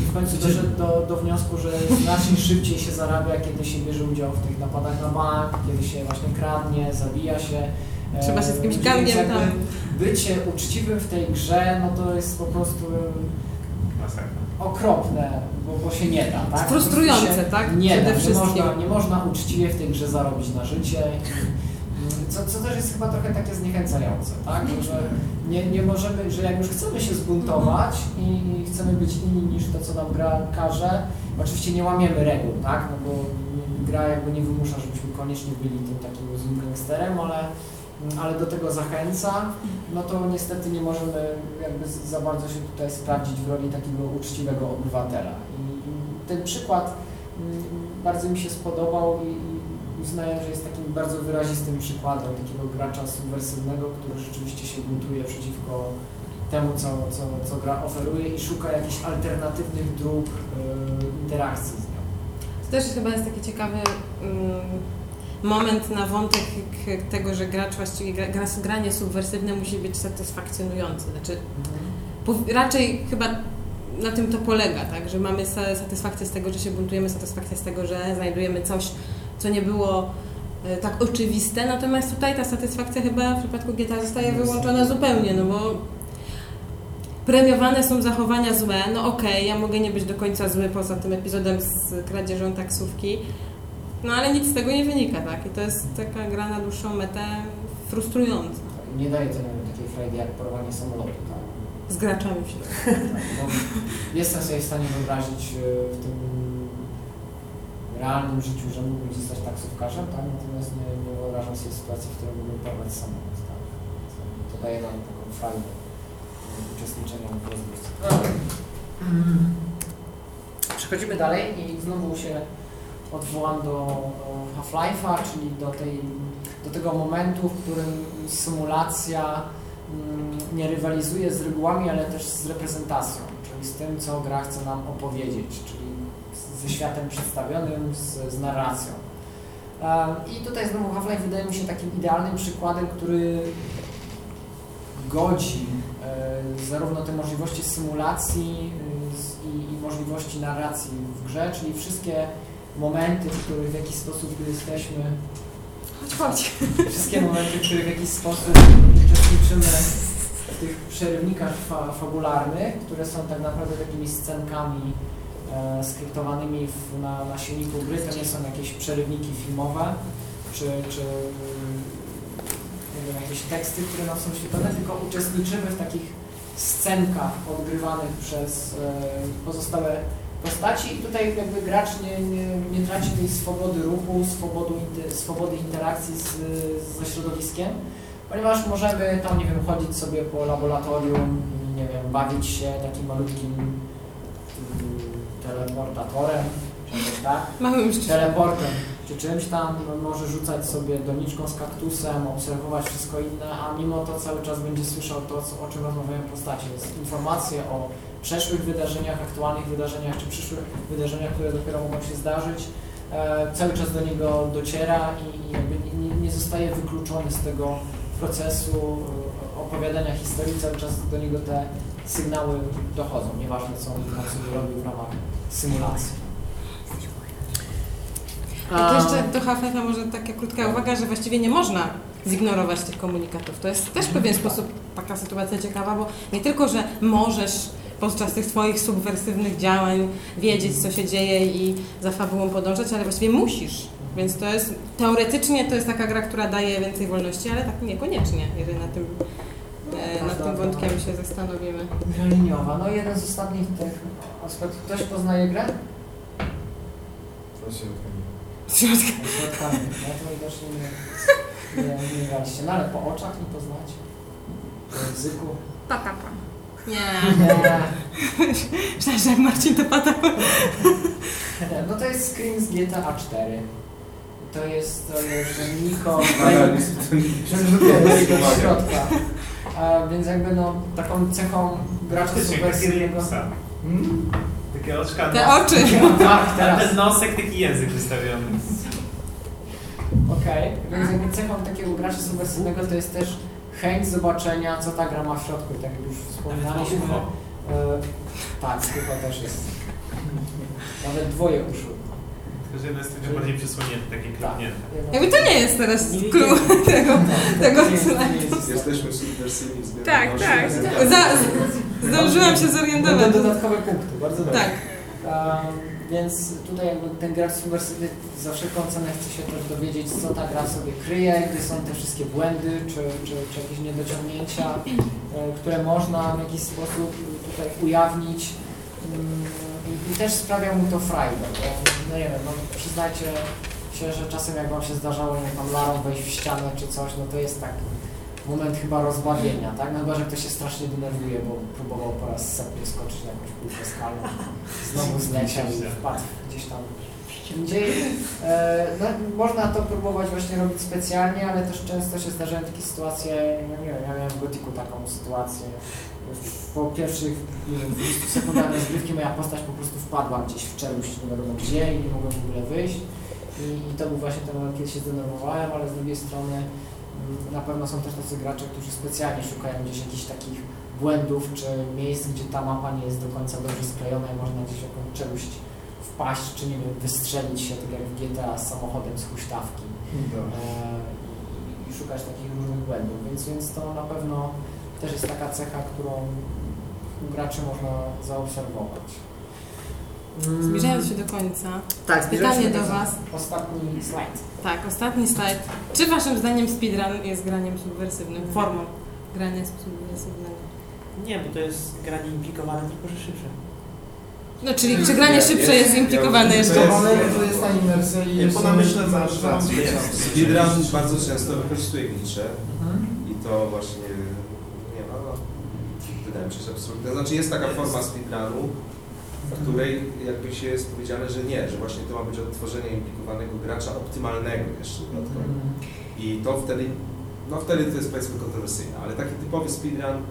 i w końcu doszedł do, do wniosku, że znacznie szybciej się zarabia, kiedy się bierze udział w tych napadach na bank, kiedy się właśnie kradnie, zabija się. e, Trzeba się z kimś gangiem tam. Bycie uczciwym w tej grze, no to jest po prostu okropne, bo, bo się nie da, tak? Frustrujące, tak? Nie, Przede da, nie, wszystkim. można, nie można uczciwie w tej grze zarobić na życie. Co, co też jest chyba trochę takie zniechęcające, tak? Że nie, nie możemy, że jak już chcemy się zbuntować i, chcemy być inni niż to, co nam gra każe, oczywiście nie łamiemy reguł, tak? No bo gra jakby nie wymusza, żebyśmy koniecznie byli tym takim złym gangsterem, ale, ale do tego zachęca, no to niestety nie możemy jakby za bardzo się tutaj sprawdzić w roli takiego uczciwego obywatela. I ten przykład mm, bardzo mi się spodobał i, i uznałem, że jest takim bardzo wyrazistym przykładem takiego gracza subwersywnego, który rzeczywiście się buntuje przeciwko temu, co, co, co gra oferuje i szuka jakichś alternatywnych dróg y, interakcji z nią. To też chyba jest taki ciekawy mm, moment na wątek tego, że gracz właściwie gra, gra, granie subwersywne musi być satysfakcjonujące. Znaczy, po- raczej chyba na tym to polega, tak? Że mamy sa- satysfakcję z tego, że się buntujemy, satysfakcję z tego, że znajdujemy coś, co nie było e, tak oczywiste, natomiast tutaj ta satysfakcja chyba w przypadku GTA zostaje wyłączona zupełnie, no bo premiowane są zachowania złe, no okej, ja mogę nie być do końca zły poza tym epizodem z kradzieżą taksówki, no ale nic z tego nie wynika, tak? I to jest taka gra na dłuższą metę frustrująca. Nie daje to nawet takiej frajdy jak porowanie samolotu. Tak? Z graczami w środku. Tak, bo jestem sobie w stanie wyobrazić e, w tym realnym życiu, że mógłbym zostać taksówkarzem, tak? natomiast nie, nie wyobrażam sobie sytuacji, w której mógłbym porwać samolot. Tak? To, to daje nam taką frajdę e, uczestniczenia w rozgrywce. Przechodzimy dalej i znowu się odwołam do e, Half-Life'a, czyli do tej do tego momentu, w którym symulacja mm, nie rywalizuje z regułami, ale też z reprezentacją, czyli z tym, co gra chce nam opowiedzieć, czyli ze światem przedstawionym, z, z narracją. I tutaj znowu Half-Life wydaje mi się takim idealnym przykładem, który godzi e, zarówno te możliwości symulacji e, i, i możliwości narracji w grze, czyli wszystkie momenty, w których w jakiś sposób jesteśmy, Chodź, chodź. wszystkie momenty, w których w jakiś sposób uczestniczymy w tych przerywnikach fa fabularnych, które są tak naprawdę takimi scenkami skryptowanymi w, na, na silniku gry, to nie są jakieś przerywniki filmowe, czy, czy nie wiem, jakieś teksty, które nam są świetlone, tylko uczestniczymy w takich scenkach odgrywanych przez e, pozostałe postaci. I tutaj jakby gracz nie, nie, nie traci tej swobody ruchu, swobody, swobody interakcji z, ze środowiskiem, ponieważ możemy tam, nie wiem, chodzić sobie po laboratorium i, nie wiem, bawić się takim malutkim mm, teleportatorem, czy tak, już teleportem, czy czymś tam, może rzucać sobie doniczką z kaktusem, obserwować wszystko inne, a mimo to cały czas będzie słyszał to, o czym rozmawiają postacie. Informacje o przeszłych wydarzeniach, aktualnych wydarzeniach, czy przyszłych wydarzeniach, które dopiero mogą się zdarzyć. E, cały czas do niego dociera i, jakby nie, nie- nie zostaje wykluczony z tego procesu e, opowiadania historii, cały czas do niego te sygnały dochodzą, nieważne co on sobie robił w ramach symulacji. A to jeszcze do Half-Life'a może taka krótka uwaga, że właściwie nie można zignorować tych komunikatów. To jest też w pewien sposób taka sytuacja ciekawa, bo nie tylko, że możesz podczas tych Twoich subwersywnych działań wiedzieć, co się dzieje i za fabułą podążać, ale właściwie musisz. Więc to jest, teoretycznie to jest taka gra, która daje więcej wolności, ale tak niekoniecznie, jeżeli na tym, nad tym wątkiem się zastanowimy. Liniowa. No jeden z ostatnich tych aspektów. Ktoś poznaje grę? To. Środka. Środkami. Ja to widocznie nie, nie, nie graliście. No ale po oczach nie poznacie. Po języku. Patapa. Nie. Nie. Myślałam, że jak Marcin to patapa. No to jest screen z GTA 4. To jest, to jest że Niko Analiz. wejdzie do środka. A, więc jakby no taką cechą gracza subwersyjnego. Hmm? Takie oczka, Te nos- oczy. [LAUGHS] Tak, teraz. ten nosek, taki język wystawiony. Okej, więc jakby cechą takiego gracza subwersyjnego to jest też chęć zobaczenia, co ta gra ma w środku. Tak jak już wspominaliśmy. E, tak, chyba też jest. Nawet dwoje uszu. Że jedno jest trochę bardziej przysłonięte, takie klapnięte. Jakby to nie jest teraz widziałem. tego, tego jest- nie slajdu. Jesteśmy subwersyjni względem Tak, naszych tak. języków. Za, zdążyłam się zorientować. dodatkowe punkty, bardzo dobrze. Tak. Więc tutaj jakby ten gracz subwersyjny za wszelką cenę chce się też dowiedzieć, co ta gra sobie kryje, gdzie są te wszystkie błędy, czy, czy, czy jakieś niedociągnięcia, e, które można w jakiś sposób tutaj ujawnić. Mm, I, I też sprawia mu to frajdę, bo no nie wiem, no przyznajcie się, że czasem jak wam się zdarzało, nie tam larą wejść w ścianę czy coś, no to jest taki moment chyba rozbawienia, tak? No chyba, że ktoś się strasznie denerwuje, bo próbował po raz setny skoczyć na jakąś półkę skalną, [LAUGHS] znowu zleciał i wpadł gdzieś tam indziej. E, no, można to próbować właśnie robić specjalnie, ale też często się zdarzają takie sytuacje, no nie wiem, ja miałem w Gotiku taką sytuację, po pierwszych nie wiem, 20 sekundach rozgrywki moja postać po prostu wpadła gdzieś w czeluść, nie wiadomo gdzie i nie mogłem w ogóle wyjść. I, I to był właśnie ten moment, kiedy się zdenerwowałem, ale z drugiej strony mm, na pewno są też tacy gracze, którzy specjalnie szukają gdzieś jakichś takich błędów, czy miejsc, gdzie ta mapa nie jest do końca dobrze sklejona i można gdzieś jakąś czeluść wpaść, czy nie wiem, wystrzelić się, tak jak w GTA z samochodem z huśtawki e, i, i szukać takich różnych błędów, więc, więc to na pewno też jest taka cecha, którą u graczy można zaobserwować. Mm, Zbliżając się do końca, tak, pytanie do Was. Ostatni slajd. Tak, ostatni slajd. Czy Waszym zdaniem speedrun jest graniem subwersywnym? Formą grania subwersywnego? Nie, bo to jest granie implikowane, tylko że szybsze. No, czyli czy granie szybsze jest implikowane jeszcze? To jest ta imersja i Nie, jeszcze po namyśle masz rację. Speedrun bardzo często wykorzystuje glicze Mhm. i to właśnie nie ma, no, wydaje mi się, że absolutnie. Znaczy jest taka forma speedrunu, w której jakby się jest powiedziane, że nie, że właśnie to ma być odtworzenie implikowanego gracza optymalnego jeszcze dodatkowo. Mhm. I to wtedy, no wtedy to jest powiedzmy kontrowersyjne, ale taki typowy speedrun,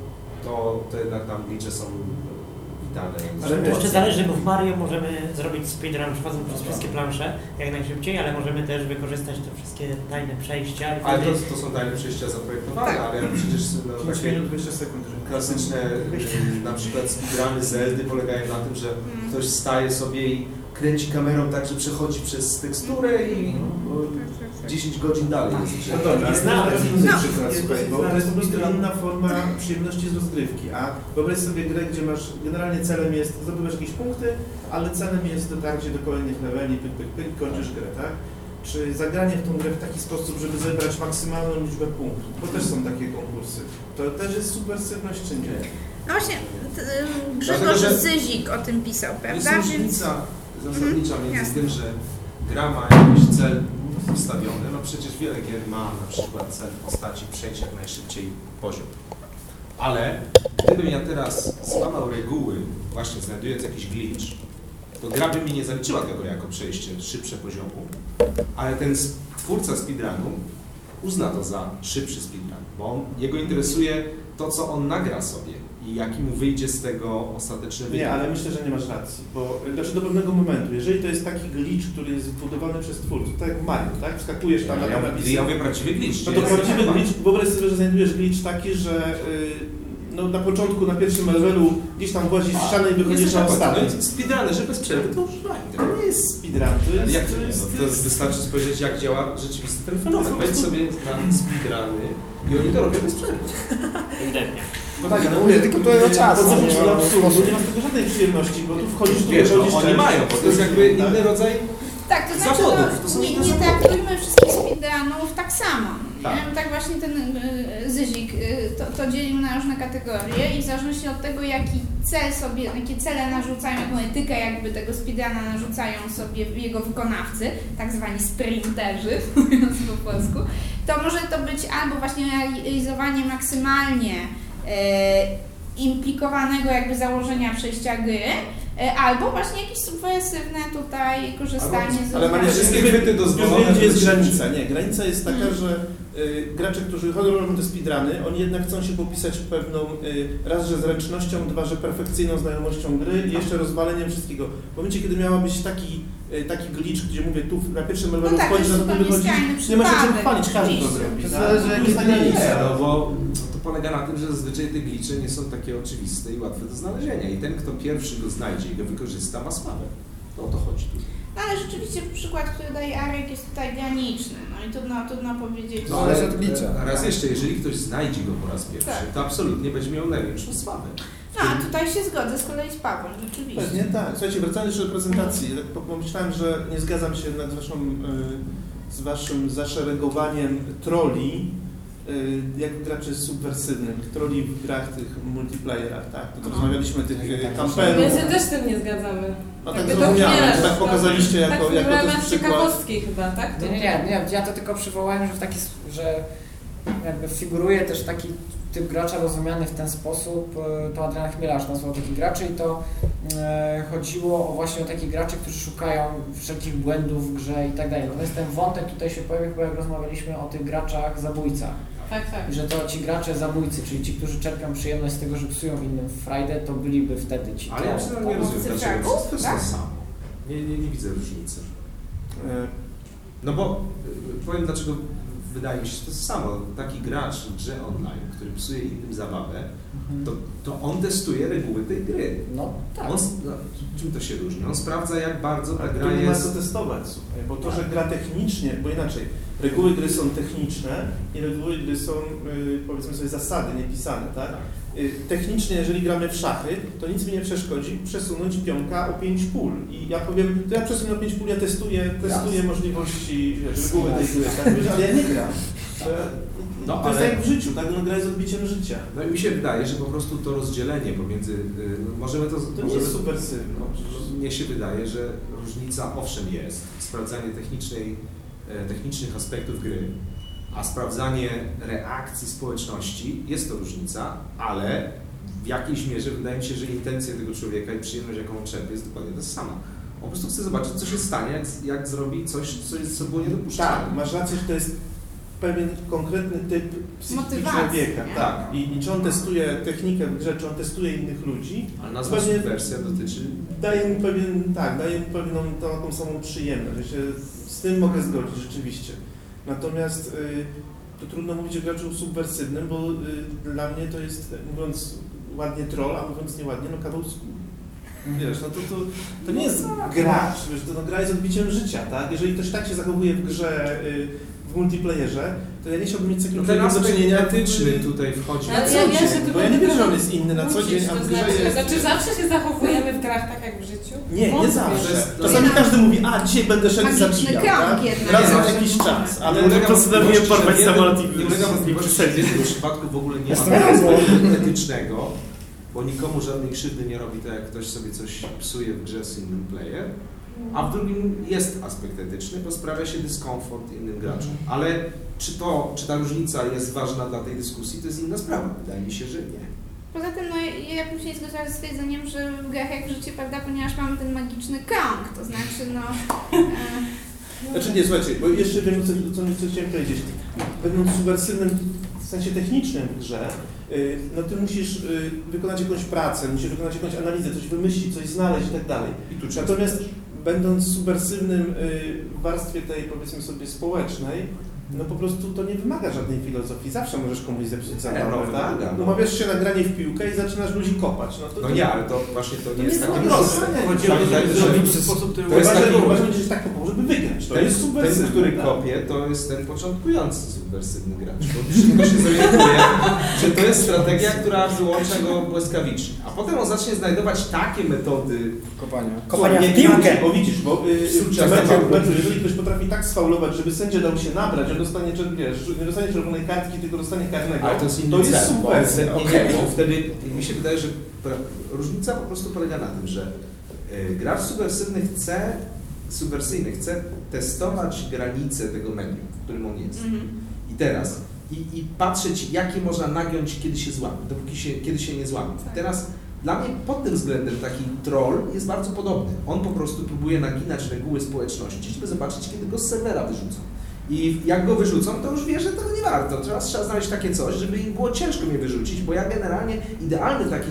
to, to jednak tam licze są witane. Ale To jeszcze zależy, bo w Mario możemy zrobić speedrun przechodząc przez wszystkie plansze jak najszybciej, ale możemy też wykorzystać te wszystkie tajne przejścia i Ale wtedy... to, to są tajne przejścia zaprojektowane, Tak. ale przecież no, 5 takie minut 20 sekund. że- klasyczne y, na przykład speedruny Zeldy polegają na tym, że ktoś staje sobie i kręci kamerą tak, że przechodzi przez teksturę i o, 10 godzin dalej jest. No dobra, jest inny No. przykład, słuchaj, bo to jest po prostu inna forma przyjemności z rozgrywki, a wyobraź sobie grę, gdzie masz, generalnie celem jest, zdobywasz jakieś punkty, ale celem jest dotarcie do kolejnych leveli, pyk, pyk, pyk, kończysz grę, tak? Czy zagranie w tą grę w taki sposób, żeby zebrać maksymalną liczbę punktów, bo też są takie konkursy, to też jest subwersywność czy nie? No właśnie, Dlatego, Grzegorz że- Zyzik o tym pisał, Jest prawda? Więc różnica zasadnicza między jasne. tym, że gra ma jakiś cel ustawiony, no przecież wiele gier ma na przykład cel w postaci przejść jak najszybciej poziom. Ale gdybym ja teraz złamał reguły, właśnie znajdując jakiś glitch, to gra by mi nie zaliczyła tego jako przejście szybsze poziomu, ale ten twórca speedrunu uzna to za szybszy speedrun, bo on, jego interesuje to, co on nagra sobie i jaki mu wyjdzie z tego ostateczny wynik. Nie, ale myślę, że nie masz racji, bo znaczy do pewnego momentu, jeżeli to jest taki glitch, który jest zbudowany przez twórców, tak jak w Mario, tak? Wskakujesz tam na ja, tam ja, napisy. ja mówię prawdziwy glitch. No to jest prawdziwy glitch, wyobraź sobie, że znajdujesz glitch taki, że y, no, na początku, na pierwszym levelu gdzieś tam włazisz w ścianę i wychodzisz Jest na na ostatni. ostatni. Speedrunner, że bez przerwy to używają. To nie jest speedrun, to jest... jak to? No, to jest, wystarczy spojrzeć, jak działa rzeczywisty ten fenomen. Wejdź sobie na speedruny i oni to robią bez przerwy. Ewidentnie. No tak, ale Mówię, tylko tylko to jest czas, Po co do absurdu, sposób. nie ma z tego żadnej przyjemności, bo tu wchodzisz, tu Wiesz, no, oni mają, bo to jest jakby Tak. inny rodzaj tak, to znaczy zawodów. To no, nie, nie traktujmy wszystkich speedrunów tak samo. Tak. Tak, tak właśnie ten y, Zyzik y, to, to dzielił na różne kategorie i w zależności od tego, jaki cel sobie, jakie cele narzucają, jaką etykę jakby tego speedruna narzucają sobie jego wykonawcy, tak zwani sprinterzy, [LAUGHS] mówiąc po polsku, to może to być albo właśnie realizowanie maksymalnie implikowanego jakby założenia przejścia gry, e, albo właśnie jakieś subwersywne tutaj korzystanie z Ale mam okazji. wszystkie chwyty dozwolone, gdzie jest to granica. Nie, granica jest taka, że y, gracze, którzy chodzą robią te speedruny, oni jednak chcą się popisać pewną, y, raz, że zręcznością, dwa, że perfekcyjną znajomością gry i jeszcze rozwaleniem wszystkiego. W momencie, kiedy miała być taki, y, taki glitch, gdzie mówię, tu na pierwszym levelu No tak, to wchodzisz, na drugim wychodzisz, nie ma się czym chwalić, każdy to zrobi. To tak? zależy, To jakie jest no bo to polega na tym, że zazwyczaj te glicze nie są takie oczywiste i łatwe do znalezienia. I ten, kto pierwszy go znajdzie i go wykorzysta, ma sławę. No o to chodzi tu. No ale rzeczywiście przykład, który daje Arek jest tutaj graniczny, no i trudno, trudno powiedzieć. No, ale od glitcha. Raz jeszcze, jeżeli ktoś znajdzie go po raz pierwszy, Tak. to absolutnie będzie miał największą sławę. No a tutaj się zgodzę z kolei z Pawłem, rzeczywiście. Pewnie tak. Słuchajcie, wracając jeszcze do prezentacji, tak po- pomyślałem, że nie zgadzam się nad waszą, y, z waszym zaszeregowaniem troli y, jak graczy subwersywnych, troli w grach tych multiplayerach, tak? To, to rozmawialiśmy tych y, My kamperów. się też z tym nie zgadzamy. No tak zrozumiałem, tak no. pokazaliście jako, tak, jako też przykład. ciekawostki chyba, tak? Nie, nie, nie, nie, ja to tylko przywołałem, że w taki, że jakby figuruje też taki typ gracza rozumiany w ten sposób, e, to Adrian Chmielarz nazwał takich graczy i to e, chodziło o właśnie o takich graczy, którzy szukają wszelkich błędów w grze i tak dalej. Natomiast ten wątek tutaj się pojawił chyba jak rozmawialiśmy o tych graczach zabójcach. Tak, tak. I że to ci gracze zabójcy, czyli ci, którzy czerpią przyjemność z tego, że psują innym frajdę, to byliby wtedy ci. Ale ja to- przynajmniej nie rozumiem, dlaczego to jest tak? to samo. Nie, nie, nie widzę różnicy. E, No bo y, powiem dlaczego wydaje mi się, że to jest samo. Taki gracz w grze online, który psuje innym zabawę, Mhm. to, to on testuje reguły tej gry. No tak. On, no, czym to się różni? On sprawdza, jak bardzo ta Ale gra tu nie ma co jest... testować, słuchaj, bo to, że gra technicznie, bo inaczej, reguły gry są techniczne i reguły gry są, y, powiedzmy sobie, zasady niepisane, tak? Y, Technicznie, jeżeli gramy w szachy, to nic mi nie przeszkodzi przesunąć pionka o 5 pól. I ja powiem, to ja przesunę o 5 pól, ja testuję, testuję możliwości, wiesz, reguły tej gry, tak? Wiesz, [LAUGHS] ale ja nie gram. To, No, to jest ale- tak jak w życiu, tak? No, gra jest odbiciem życia. No i mi się wydaje, że po prostu to rozdzielenie pomiędzy... y, no, Możemy to... To nie możemy, jest subwersywne. Mnie się wydaje, że różnica owszem jest, sprawdzanie technicznej, e, technicznych aspektów gry, a sprawdzanie reakcji społeczności jest to różnica, ale w jakiejś mierze wydaje mi się, że intencja tego człowieka i przyjemność, jaką on czerpie, jest dokładnie ta sama. On po prostu chce zobaczyć, co się stanie, jak, jak zrobi coś, co, jest, co było niedopuszczalne. Tak, masz rację, że to jest pewien konkretny typ psychiki człowieka. Tak. I, I czy on testuje technikę w grze, czy on testuje innych ludzi, Ale nazwa Pewnie- subwersja dotyczy... daje mu pewien, tak, daje mu pewną tą, taką samą przyjemność. Ja się z tym mogę zgodzić rzeczywiście. Natomiast y, to trudno mówić o graczu subwersywnym, bo y, dla mnie to jest, mówiąc ładnie troll, a mówiąc nieładnie, no kawał. Wiesz, no to, to, to nie jest gracz, wiesz, to no, gra jest odbiciem życia, tak? Jeżeli ktoś tak się zachowuje w grze, y, w multiplayerze, to ja nie chciałbym mieć z takim No do czynienia etyczny tutaj wchodzi. Ale na ja dzień, tylko bo ja nie wiem, że on jest inny na co dzień, a w grze znaczy, jest... znaczy zawsze się zachowujemy w grach tak jak w życiu? Nie, nie zawsze. Czasami każdy mówi, a dzisiaj będę szedł zabijał, tak? Raz na jakiś czas, Ale ulega postanowiłem porwać samolot i Nie ulega z nim wątpliwości, że w jednym przypadku w ogóle nie ma etycznego, bo nikomu żadnej krzywdy nie robi to, jak ktoś sobie coś psuje w grze single player, a w drugim jest aspekt etyczny, bo sprawia się dyskomfort innym graczom. Ale czy to, czy ta różnica jest ważna dla tej dyskusji, to jest inna sprawa. Wydaje mi się, że nie. Poza tym, no ja bym się nie zgodziła ze stwierdzeniem, że w grach jak w życiu, prawda, ponieważ mamy ten magiczny krąg, to znaczy, no... E, Znaczy nie, słuchajcie, bo jeszcze wiem, co, co, co chciałem powiedzieć. Będąc subwersywnym w sensie technicznym w grze, y, no ty musisz y, wykonać jakąś pracę, musisz wykonać jakąś analizę, coś wymyślić, coś znaleźć i tak dalej. I tu Natomiast będąc subwersywnym y, w warstwie tej, powiedzmy sobie, społecznej, no po prostu to nie wymaga żadnej filozofii. Zawsze możesz komuś zepsuć zabawę, no, prawda? wymaga, no. Umawiasz się na granie w piłkę i zaczynasz ludzi kopać. No, to, No to nie, ale to właśnie to nie To jest nie takie jest proste. proste. Chodzi o to, że sposób, który To jest taki, że- uważam, że tak po żeby wygrać. To ten, jest subwersywny. ten, który tak. kopie, to jest ten początkujący subwersywny gracz. Bo szybko się zorientuje, że to jest strategia, która wyłącza go błyskawicznie. A potem on zacznie znajdować takie metody. Kopania. Kopania Nie, w piłkę. Bo widzisz, bo y, jeżeli ktoś potrafi tak sfaulować, żeby sędzia dał się nabrać, dostanie, wiesz, nie dostanie czerwonej kartki, tylko dostanie karnego, Ale to jest inny to jest cel, bo nie, bo wtedy mi się wydaje, że różnica po prostu polega na tym, że y, gracz subwersywny chce, subwersyjny chce testować granice tego medium, w którym on jest. mhm. I teraz. I, I patrzeć, jakie można nagiąć, kiedy się złamie, dopóki się, kiedy się nie złamie. I teraz dla mnie pod tym względem taki troll jest bardzo podobny. On po prostu próbuje naginać reguły społeczności, żeby zobaczyć, kiedy go z serwera wyrzucą. I jak go wyrzucą, to już wie, że tego nie warto. Teraz trzeba znaleźć takie coś, żeby im było ciężko mnie wyrzucić, bo ja generalnie idealny taki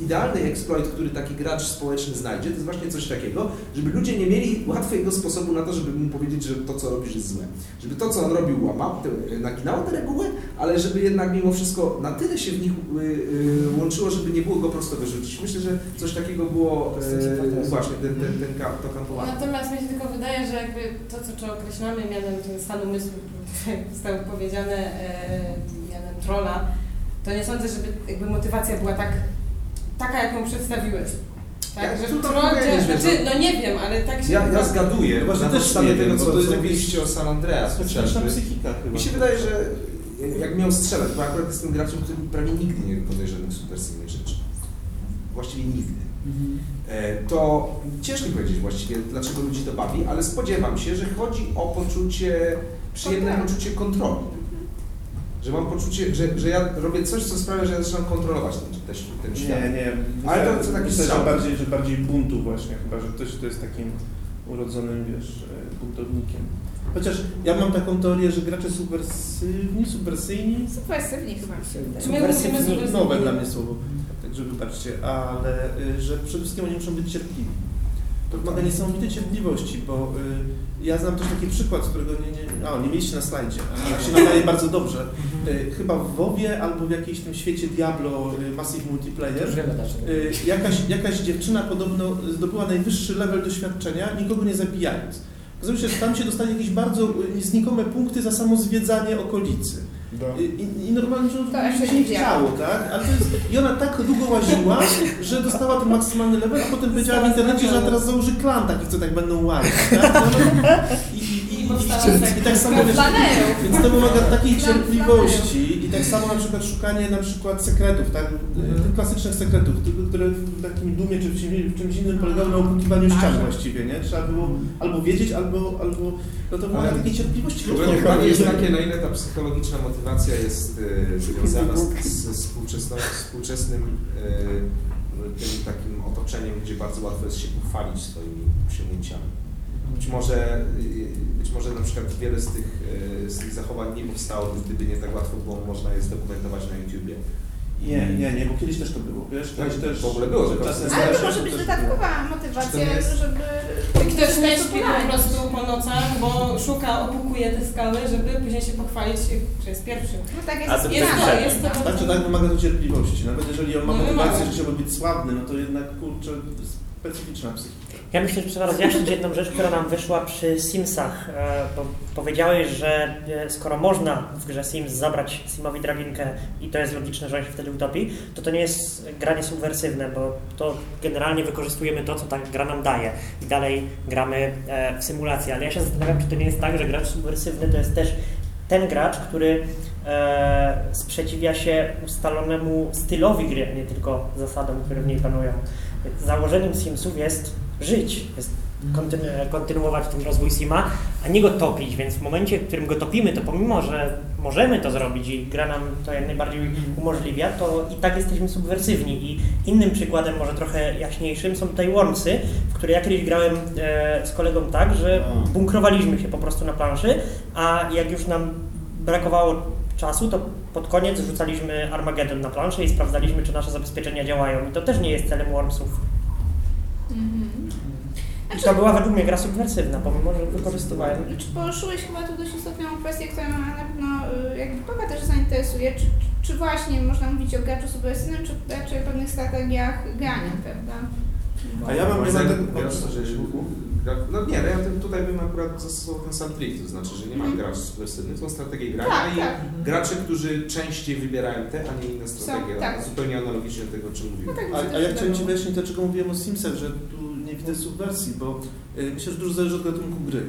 idealny exploit, który taki gracz społeczny znajdzie, to jest właśnie coś takiego, żeby ludzie nie mieli łatwego sposobu na to, żeby mu powiedzieć, że to, co robisz, jest złe. Żeby to, co on robił, łamał, te, naginało te reguły, ale żeby jednak mimo wszystko na tyle się w nich y, y, łączyło, żeby nie było go prosto wyrzucić. Myślę, że coś takiego było e, właśnie ten, ten, ten, ka- to kampowanie. Natomiast mi się tylko wydaje, że jakby to, co określamy mianem ten stan umysłu, powiedziane e, mianem trolla, to nie sądzę, żeby jakby motywacja była tak, taka, jaką przedstawiłeś. Tak, Jak że powiedzieć, znaczy, no nie wiem, ale tak się... Ja, ja zgaduję, Właśnie na też podstawie nie tego, wiem, co, to mówiliście o San Andreas chociażby. psychika chyba. Mi się wydaje, że jak miał strzelać, bo akurat jestem graczem, który prawie nigdy nie wykonuje żadnych supersyjnych rzeczy. Właściwie nigdy. E, To ciężko powiedzieć właściwie, dlaczego ludzi to bawi, ale spodziewam się, że chodzi o poczucie, przyjemne poczucie kontroli. Że mam poczucie, że, że ja robię coś, co sprawia, że ja zaczynam kontrolować ten, ten, ten świat. Nie, nie. Ale to- to taki strzał. bardziej, że bardziej buntu właśnie, chyba, że ktoś to jest takim urodzonym, wiesz, e, buntownikiem. Chociaż ja mam taką teorię, że gracze subwersywni, subwersyjni, Subwersywni chyba. Sobie nowe dla mnie słowo, także wybaczcie, ale y, że przede wszystkim oni muszą być cierpliwi. To wymaga niesamowitej cierpliwości, bo y, ja znam też taki przykład, z którego nie, nie, a, nie mieliście na slajdzie, a się nadaje bardzo dobrze. Y, chyba w WoWie albo w jakimś tym świecie Diablo y, Massive Multiplayer. Y, jakaś, jakaś dziewczyna podobno zdobyła najwyższy level doświadczenia, nikogo nie zabijając. Okazuje się, że tam się dostali jakieś bardzo y, znikome punkty za samo zwiedzanie okolicy. Do... I, i, i normalnie, że To się nie chciało, tak? Ale to jest, I ona tak długo łaziła, że dostała ten maksymalny level, a potem powiedziała w internecie, że teraz założy klan takich, co tak będą łazić, tak? No, no, I, i, tak samo wiesz, więc to wymaga takiej cierpliwości i tak samo na przykład szukanie na przykład sekretów, tak? Tych klasycznych sekretów, które w takim dumie czy w czymś, innym polegały na opłukiwaniu ścian właściwie, nie? Trzeba było albo wiedzieć, albo, albo no to wymaga Ale- takiej cierpliwości. Pytanie jest takie, na ile ta psychologiczna motywacja jest e, związana z, ze współczesnym e, tym takim otoczeniem, gdzie bardzo łatwo jest się pochwalić swoimi osiągnięciami. Być może e, być może na przykład wiele z tych, e, z tych zachowań nie powstałoby, gdyby nie tak łatwo było można je zdokumentować na YouTubie. Nie, nie, nie, bo kiedyś też to było, wiesz, Tak, też... w ogóle było, że czasem Ale to może być dodatkowa motywacja, jest- żeby... Ktoś nie śpi po prostu po nocach, bo szuka, opukuje te skały, żeby później się pochwalić, że jest pierwszy. No tak A jest to Jest to, jest to. Tak czy tak wymaga to cierpliwości. Nawet jeżeli on ma No motywację, że chciałby być sławny, no to jednak kurczę, specyficzna psychika. Ja myślę, że trzeba rozjaśnić jedną rzecz, która nam wyszła przy Simsach. E, Bo powiedziałeś, że e, skoro można w grze Sims zabrać Simowi drabinkę i to jest logiczne, że on się wtedy utopi, to to nie jest granie subwersywne, bo to generalnie wykorzystujemy to, co ta gra nam daje i dalej gramy e, w symulację. Ale ja się zastanawiam, czy to nie jest tak, że gracz subwersywny to jest też ten gracz, który e, sprzeciwia się ustalonemu stylowi gry, nie tylko zasadom, które w niej panują. Założeniem Simsów jest żyć, jest kontynu- kontynuować ten rozwój Sima, a nie go topić, więc w momencie, w którym go topimy, to pomimo, że możemy to zrobić i gra nam to jak najbardziej umożliwia, to i tak jesteśmy subwersywni. I innym przykładem, może trochę jaśniejszym, są tutaj Wormsy, w które ja kiedyś grałem e, z kolegą tak, że bunkrowaliśmy się po prostu na planszy, a jak już nam brakowało czasu, to pod koniec rzucaliśmy Armageddon na planszę i sprawdzaliśmy, czy nasze zabezpieczenia działają. I to też nie jest celem Wormsów. Mhm. I to była według mnie gra subwersywna, pomimo, że wykorzystywałem. Czy poruszyłeś chyba tu dość istotną kwestię, która na pewno y, jakby Paweł też zainteresuje, czy, czy właśnie można mówić o graczu subwersywnym, czy raczej o pewnych strategiach grania, prawda? A ja że gra- No nie, no ja tym- tutaj bym akurat zastosował ten sam trik, to znaczy, że nie ma Mhm. graczy subwersywnych, są strategie grania Tak, i tak. gracze, którzy częściej wybierają te, a nie inne strategie, tak. zupełnie analogicznie do tego, o czym No mówiłem. tak mi A, a ja chciałem Ci wyjaśnić, dlaczego mówiłem o Simsach, że tu widzę subwersji, bo y, myślę, że dużo zależy od gatunku gry.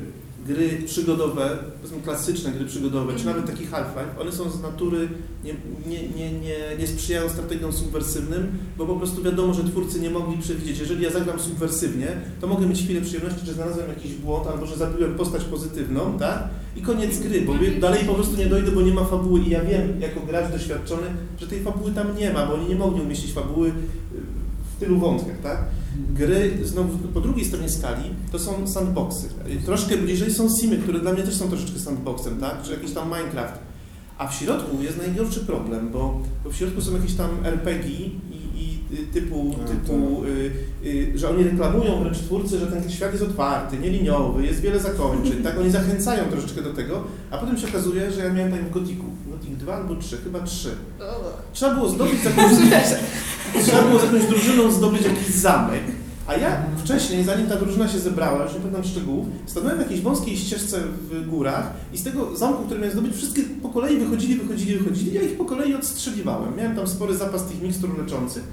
Gry przygodowe, powiedzmy klasyczne gry przygodowe, czy Mhm. nawet taki Half-Life, one są z natury, nie, nie, nie, nie, nie sprzyjają strategiom subwersywnym, bo po prostu wiadomo, że twórcy nie mogli przewidzieć. Jeżeli ja zagram subwersywnie, to mogę mieć chwilę przyjemności, że znalazłem jakiś błąd, albo że zabiłem postać pozytywną, tak? I koniec gry, bo dalej po prostu nie dojdę, bo nie ma fabuły i ja wiem, jako gracz doświadczony, że tej fabuły tam nie ma, bo oni nie mogli umieścić fabuły y, w tylu wątkach, tak? Gry, znowu po drugiej stronie skali, to są sandboxy. Troszkę bliżej są simy, które dla mnie też są troszeczkę sandboxem, tak? Czy jakiś tam Minecraft. A w środku jest najgorszy problem, bo, bo w środku są jakieś tam RPG i, i typu, A, typu y, y, że oni reklamują wręcz twórcy, że ten świat jest otwarty, nieliniowy, jest wiele zakończeń, tak? Oni zachęcają troszeczkę do tego, a potem się okazuje, że ja miałem tak w Gotiku, 2 albo 3, chyba 3. Trzeba było zdobyć [LAUGHS] jakąś, trzeba było z jakąś drużyną zdobyć jakiś zamek, a ja wcześniej, zanim ta drużyna się zebrała, już nie pamiętam szczegółów, stanąłem w jakiejś wąskiej ścieżce w górach i z tego zamku, który miałem zdobyć, wszystkie po kolei wychodzili, wychodzili, wychodzili, ja ich po kolei odstrzeliwałem. Miałem tam spory zapas tych mikstur leczących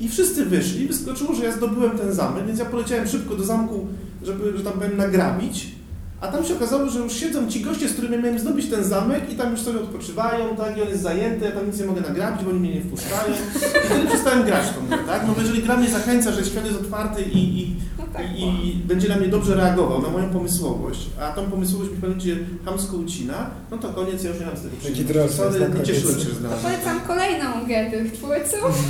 i wszyscy wyszli, wyskoczyło, że ja zdobyłem ten zamek, więc ja poleciałem szybko do zamku, żeby, że tam powiem, nagrabić. A tam się okazało, że już siedzą ci goście, z którymi miałem zdobyć ten zamek i tam już sobie odpoczywają, tak, i on jest zajęty, ja tam nic nie mogę nagrabić, bo oni mnie nie wpuszczają. I wtedy przestałem grać w tą grę, tak? No bo jeżeli gra mnie zachęca, że świat jest otwarty i, i, No tak. i, i będzie na mnie dobrze reagował, na moją pomysłowość, a tą pomysłowość mi w pewnym hamsko ucina, no to koniec, ja już nie mam z tego Taki przyjemności. drożdży Sorry, jest na nie cieszyłem się, że To polecam kolejną grę tych twórców.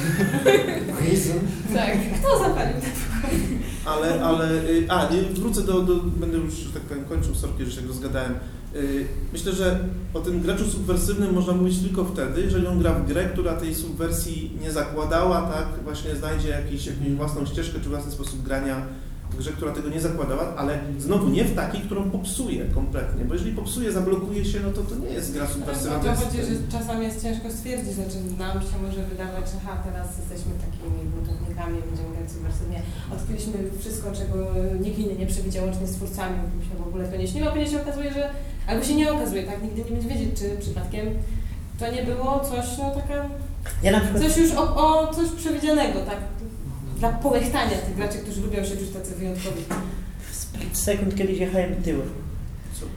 Tak. Kto zapalił ten Ale, ale, y, a, nie, wrócę do, do, będę już, tak powiem, kończył, sorki, że się rozgadałem. Y, Myślę, że o tym graczu subwersywnym można mówić tylko wtedy, jeżeli on gra w grę, która tej subwersji nie zakładała, tak, właśnie znajdzie jakiś, jakąś własną ścieżkę, czy własny sposób grania grze, która tego nie zakładała, ale znowu nie w takiej, którą popsuje kompletnie, bo jeżeli popsuje, zablokuje się, no to to nie jest gra subwersywna. No to chodzi, że czasami jest ciężko stwierdzić, znaczy nam się może wydawać, że ha, teraz jesteśmy takimi buntownikami, będziemy grać subwersywnie. Odkryliśmy wszystko, czego nikt inny nie przewidział, łącznie z twórcami, o tym się w ogóle to nie śniło, a później się okazuje, że, albo się nie okazuje, tak, nigdy nie będzie wiedzieć, czy przypadkiem to nie było coś, no taka, Ja na przykład coś już o, o coś przewidzianego, tak, dla połechtania tych graczy, którzy lubią się czuć tacy wyjątkowi. w split second kiedyś jechałem tyłem.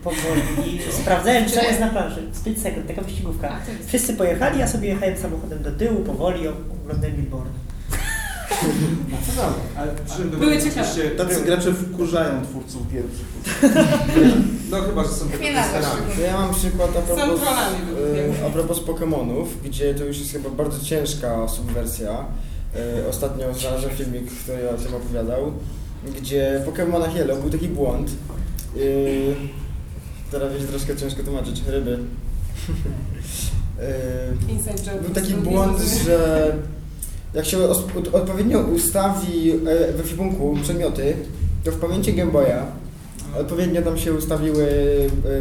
Powoli i sprawdzałem, co jest na planszy. Split second, taka wyścigówka. Wszyscy pojechali, ja sobie jechałem samochodem do tyłu, powoli, oglądałem billboard. No co tam? Ale, Były ciekawe. Oczywiście- Tacy gracze wkurzają twórców pierwszych. No chyba, że są starami. To ja mam przykład a propos, e, a propos Pokémonów, gdzie to już jest chyba bardzo ciężka subwersja. E, Ostatnio znalazłem filmik, który o tym opowiadał, gdzie w Pokémonach Yellow był taki błąd. E, teraz jest troszkę ciężko tłumaczyć. Ryby. E. Był taki błąd, że jak się odpowiednio ustawi we ekwipunku przedmioty, to w pamięci Game Boya odpowiednio tam się ustawiły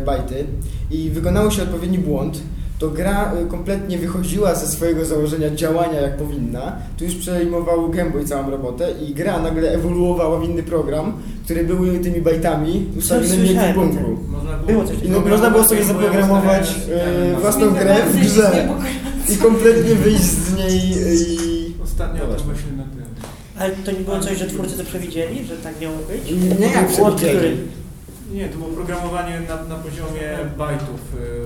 bajty i wykonało się odpowiedni błąd, to gra e, kompletnie wychodziła ze swojego założenia działania jak powinna. Tu już przejmował Game Boy całą robotę i gra nagle ewoluowała w inny program, które były tymi bajtami ustawionymi w. Można Było coś I no, można było sobie zaprogramować e, własną grę w grze i kompletnie wyjść z niej i... Ostatnio o No tym właśnie. na tym. Ale to nie było coś, że twórcy to przewidzieli, że tak miało być? Nie, nie jak przewidzieli. Nie, to było programowanie na, na poziomie bajtów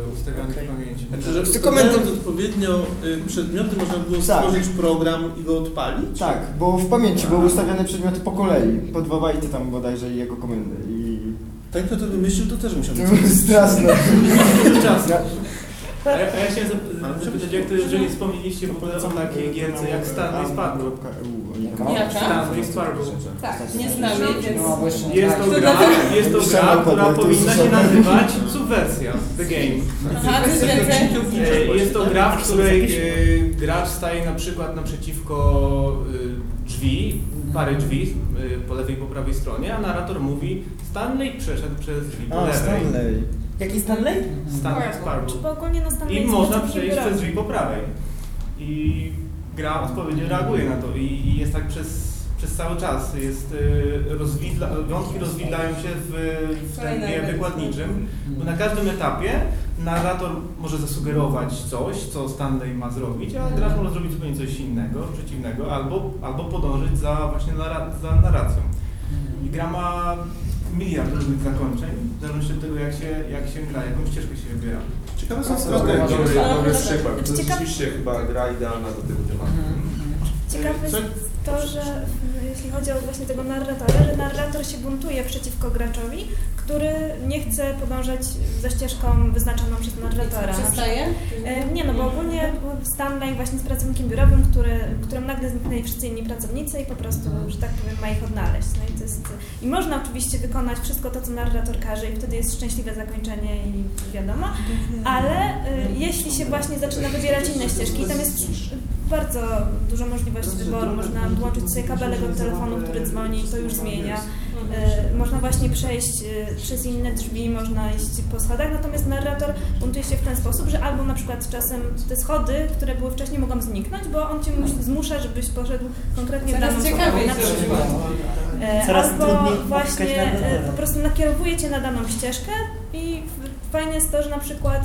y, ustawionych Okej. w pamięci. Znaczy, że Tylko odpowiednio y, przedmioty można było Tak. stworzyć program i go odpalić? Tak, bo w pamięci były ustawione przedmioty po kolei, po dwa bajty tam bodajże i jego komendy i... Tak, kto to wymyślił, to też musiał To być. było straszne. [LAUGHS] A ja, a ja chciałem zapytać, jak to, jeżeli wspomnieliście w ogóle o takiej gierce jak Stanley. Jaka? Stanley Sparrow. Tak, nie znam jej, więc... No, jeszcze nie Jest to gra, jest to gra, która powinna się nazywać Subwersja, The Game. Aha, jest. E, to gra, w której e, gracz staje na przykład naprzeciwko e, drzwi, pary drzwi e, po lewej i po prawej stronie, a narrator mówi Stanley przeszedł przez drzwi po lewej. Jaki Stanley? Stanley Sparrow. Bo ogólnie na Stanley I można przejść przez drzwi po prawej. I gra odpowiednio reaguje na to i, jest tak przez, przez cały czas. Jest, y, rozwidla, wątki rozwidlają się w, w tempie wykładniczym, bo na każdym etapie narrator może zasugerować coś, co Stanley ma zrobić, a gracz może zrobić zupełnie coś innego, przeciwnego, albo, albo podążyć za właśnie narra- za narracją. I gra ma miliard różnych zakończeń, w zależności od tego, jak się, jak się gra, jaką ścieżkę się wybiera. Ciekawe są To strategie. jest Dobry, No, dobry no, przykład. To Ciekawe- jest rzeczywiście chyba gra idealna do tego tematu. Ciekawe Co- jest to, że jeśli chodzi o właśnie tego narratora, że narrator się buntuje przeciwko graczowi, który nie chce podążać za ścieżką wyznaczoną przez narratora. Przestaje? E, Nie, no bo ogólnie Stanley właśnie z pracownikiem biurowym, który, którym nagle zniknęli wszyscy inni pracownicy i po prostu, że tak powiem, ma ich odnaleźć. No i, to jest, I można oczywiście wykonać wszystko to, co narrator każe i wtedy jest szczęśliwe zakończenie i wiadomo, ale e, jeśli się właśnie zaczyna wybierać inne ścieżki, tam jest bardzo dużo możliwości wyboru. Można włączyć sobie kabelek od telefonu, który dzwoni i to już zmienia. E, Można właśnie przejść e, przez inne drzwi, można iść po schodach, natomiast narrator buntuje się w ten sposób, że albo na przykład czasem te schody, które były wcześniej mogą zniknąć, bo on cię mus- zmusza, żebyś poszedł konkretnie w daną stronę. Na przykład. E, Coraz Albo właśnie po prostu nakierowuje cię na daną ścieżkę i fajne jest to, że na przykład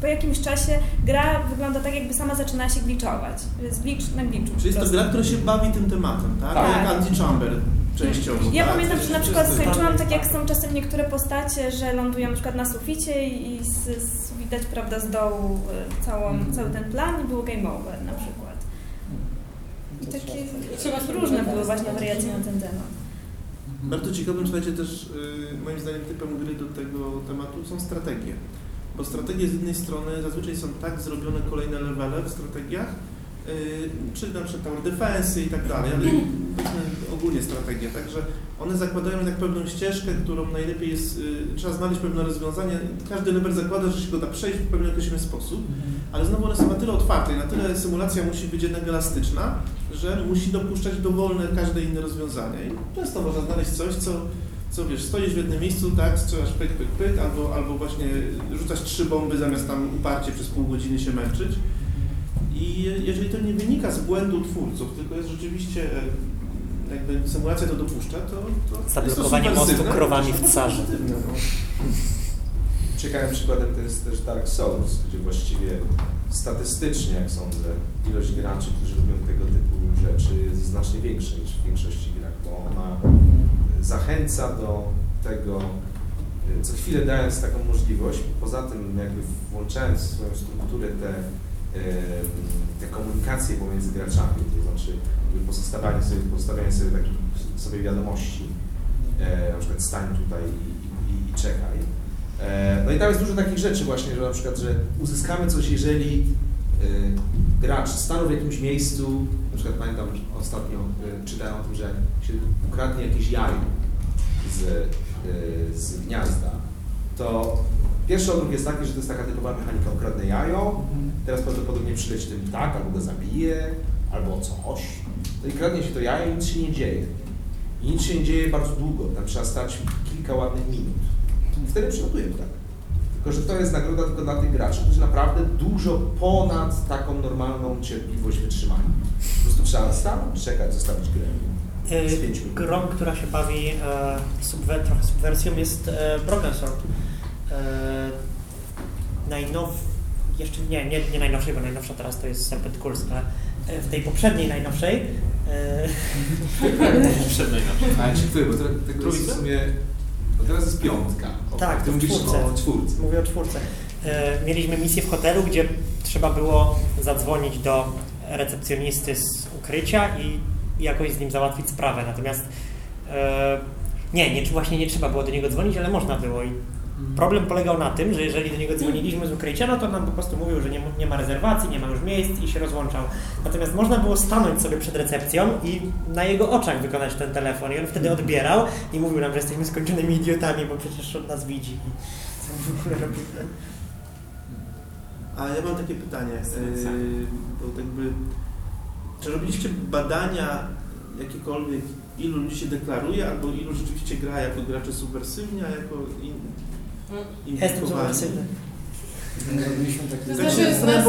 po jakimś czasie gra wygląda tak, jakby sama zaczynała się gliczować. Jest glitch na glitchu. Czyli jest to gra, która się bawi tym tematem, tak? Tak. Jak Anti-Chamber częściowo. Ja tak? pamiętam, że na przykład skończyłam tak, jak są czasem niektóre postacie, że lądują na przykład na suficie i, z, z, widać prawda, z dołu e, całą, cały ten plan i było game over na przykład. I takie Trzeba różne były właśnie wariacje na ten temat. Bardzo ciekawym, słuchajcie, też y, moim zdaniem typem gry do tego tematu są strategie. Bo strategie z jednej strony zazwyczaj są tak zrobione kolejne levele w strategiach, y, czy na przykład Tower Defense i tak dalej, ale [CLEARS THROAT] powiedzmy ogólnie strategie, także one zakładają jednak pewną ścieżkę, którą najlepiej jest, y, trzeba znaleźć pewne rozwiązanie. Każdy level zakłada, że się go da przejść w pewien określony sposób, ale znowu one są na tyle otwarte i na tyle symulacja musi być jednak elastyczna, że musi dopuszczać dowolne każde inne rozwiązanie. I często można znaleźć coś, co, co wiesz, stoisz w jednym miejscu, tak, strzelasz pyk, pyk, pyk, albo, albo właśnie rzucasz trzy bomby zamiast tam uparcie przez pół godziny się męczyć. I jeżeli to nie wynika z błędu twórców, tylko jest rzeczywiście e, jakby symulacja to dopuszcza, to, to Zablokowanie jest to mostu krowami w Carze. pozytywne, no. Ciekawym przykładem to jest też Dark Souls, gdzie właściwie statystycznie, jak sądzę, ilość graczy, którzy robią tego typu rzeczy jest znacznie większa niż w większości grach, bo ona zachęca do tego, co chwilę dając taką możliwość, poza tym jakby włączając w swoją strukturę te, te komunikacje pomiędzy graczami, to znaczy pozostawianie sobie, pozostawianie sobie takich sobie wiadomości, e, na przykład stań tutaj i, i, i czekaj. E, No i tam jest dużo takich rzeczy właśnie, że na przykład, że uzyskamy coś, jeżeli e, gracz stanął w jakimś miejscu, na przykład pamiętam ostatnio czytałem o tym, że się ukradnie jakieś jajo z, z gniazda, to pierwszy odruch jest taki, że to jest taka typowa mechanika okradnę jajo, teraz prawdopodobnie przyleci ten ptak, albo go zabije, albo coś. No i kradnie się to jajo i nic się nie dzieje. I nic się nie dzieje bardzo długo, tam trzeba stać kilka ładnych minut. Wtedy przylatuje ptak. Tylko, że to jest nagroda tylko dla tych graczy, którzy naprawdę dużo ponad taką normalną cierpliwość wytrzymali. Po prostu trzeba stanąć, czekać, zostawić grę. Minut. Grą, która się bawi e, subwer, trochę subwersją jest e, Broken Sword. E, najnow... Jeszcze nie, nie, nie najnowszej, bo najnowsza teraz to jest Serpent Kurs, ale e, w tej poprzedniej najnowszej e, [LAUGHS] Przed najnowszym. Ale ci który, bo to, tego jest w sumie... Bo teraz jest piątka. O, Tak, ty mówisz czwórce. o czwórce. Mówię o czwórce. Mieliśmy misję w hotelu, gdzie trzeba było zadzwonić do recepcjonisty z ukrycia i jakoś z nim załatwić sprawę. Natomiast nie, nie, właśnie nie trzeba było do niego dzwonić, ale można było. I problem polegał na tym, że jeżeli do niego dzwoniliśmy z ukrycia, no to nam po prostu mówił, że nie, nie ma rezerwacji, nie ma już miejsc i się rozłączał. Natomiast można było stanąć sobie przed recepcją i na jego oczach wykonać ten telefon. I on wtedy odbierał i mówił nam, że jesteśmy skończonymi idiotami, bo przecież on nas widzi. I co w ogóle robimy? A ja mam takie pytanie, yy, bo jakby, czy robiliście badania jakiekolwiek, ilu ludzi się deklaruje, albo ilu rzeczywiście gra jako gracze subwersywni, a jako in, Ja jestem subwersywny. Robiliśmy takie To znaczy, z nas-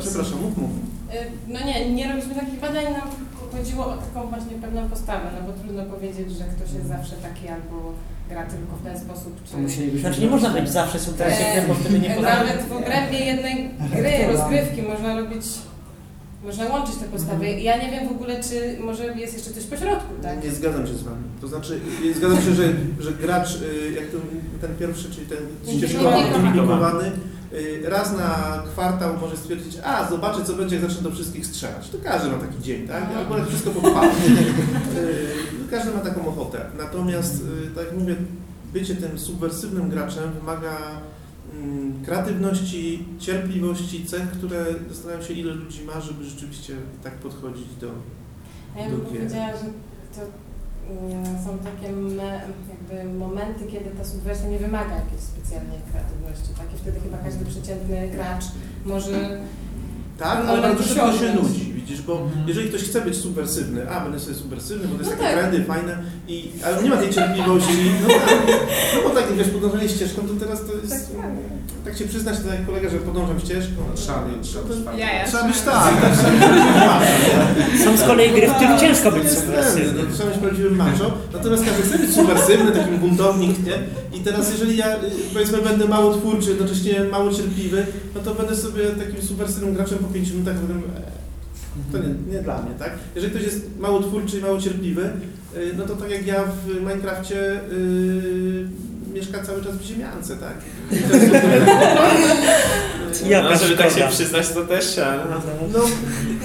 przepraszam, mów, mów. Y, No nie, nie robiliśmy takich badań, nam chodziło o taką właśnie pewną postawę, no bo trudno powiedzieć, że ktoś jest zawsze taki albo gra tylko w ten sposób, czy... Znaczy nie można być zawsze subwersywnym, bo wtedy nie E, potrafi. Nawet w obrębie jednej gry, rozgrywki można robić, można łączyć te postawy. Ja nie wiem w ogóle, czy może jest jeszcze coś pośrodku, tak? Nie zgadzam się z Wami. To znaczy, nie zgadzam się, że, że gracz, y, jak ten, ten pierwszy, czyli ten implikowany, y, raz na kwartał może stwierdzić, a zobaczę co będzie, jak zacznę do wszystkich strzelać. To każdy ma taki dzień, tak? Albo jak wszystko podpali. [LAUGHS] Y, Każdy ma taką ochotę. Natomiast, tak jak mówię, bycie tym subwersywnym graczem wymaga kreatywności, cierpliwości, cech, które zastanawiam się, ile ludzi ma, żeby rzeczywiście tak podchodzić do, A ja bym powiedziała, że to mm, są takie jakby momenty, kiedy ta subwersja nie wymaga jakiejś specjalnej kreatywności. Takie wtedy chyba każdy przeciętny gracz może Tak, No, ale ale bardzo szybko się nudzi, widzisz, bo jeżeli ktoś chce być subwersywny, a będę sobie subwersywny, bo to jest No takie tak. trendy, fajne, i, ale nie ma tej cierpliwości, no tak, no bo tak, wiesz, podążali ścieżką, to teraz to jest, tak się przyznać, tak jak kolega, że podążam ścieżką, Trzeba, trzeba być Ja, ja. trzeba być tak, tak, trzeba być prawdziwym macho, nie? Są z kolei gry, w których ciężko być subwersywnym. no, Trzeba być prawdziwym macho, natomiast każdy chce być subwersywny, takim buntownik, nie? I teraz jeżeli ja, y, powiedzmy, będę mało twórczy, jednocześnie mało cierpliwy, no to będę sobie takim subwersywnym graczem po 5 minutach, będę, e, to nie, nie dla mnie, tak? Jeżeli ktoś jest mało twórczy i mało cierpliwy, y, no to tak jak ja w Minecrafcie y, mieszka cały czas w ziemiance, tak? Ja No, żeby tak się przyznać, to też ale... No,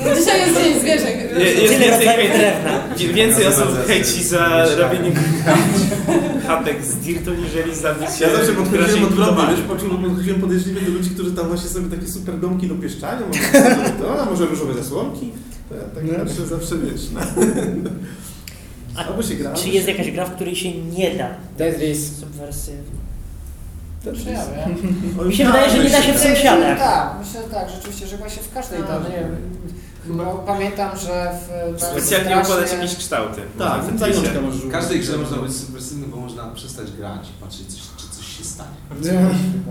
No dzisiaj jest Dzień Zwierzę. Je- jest więcej, hej- drewna. więcej osób hejci za robienie chatek [LAUGHS] z dirtu, niżeli za bycie Ja zawsze podchodziłem odwrotnie, wiesz, poczułem, podchodziłem podejrzliwie do ludzi, którzy tam właśnie sobie takie super domki dopieszczają, [LAUGHS] a może różowe zasłonki. To ja tak zawsze, zawsze wiesz, no. A Albo się gra. Czy jest jakaś gra, w której się nie da Tetris. subwersywnie? To czy ja wiem. Mi się wydaje, że nie da się w sąsiadach. Tak, myślę że tak, rzeczywiście, że właśnie w każdej tam, nie wiem. Chyba pamiętam, że w Specjalnie strasznie- układać jakieś kształty. Tak, w każdej grze można być subwersywnym, bo można przestać grać i patrzeć, coś, czy coś się stanie.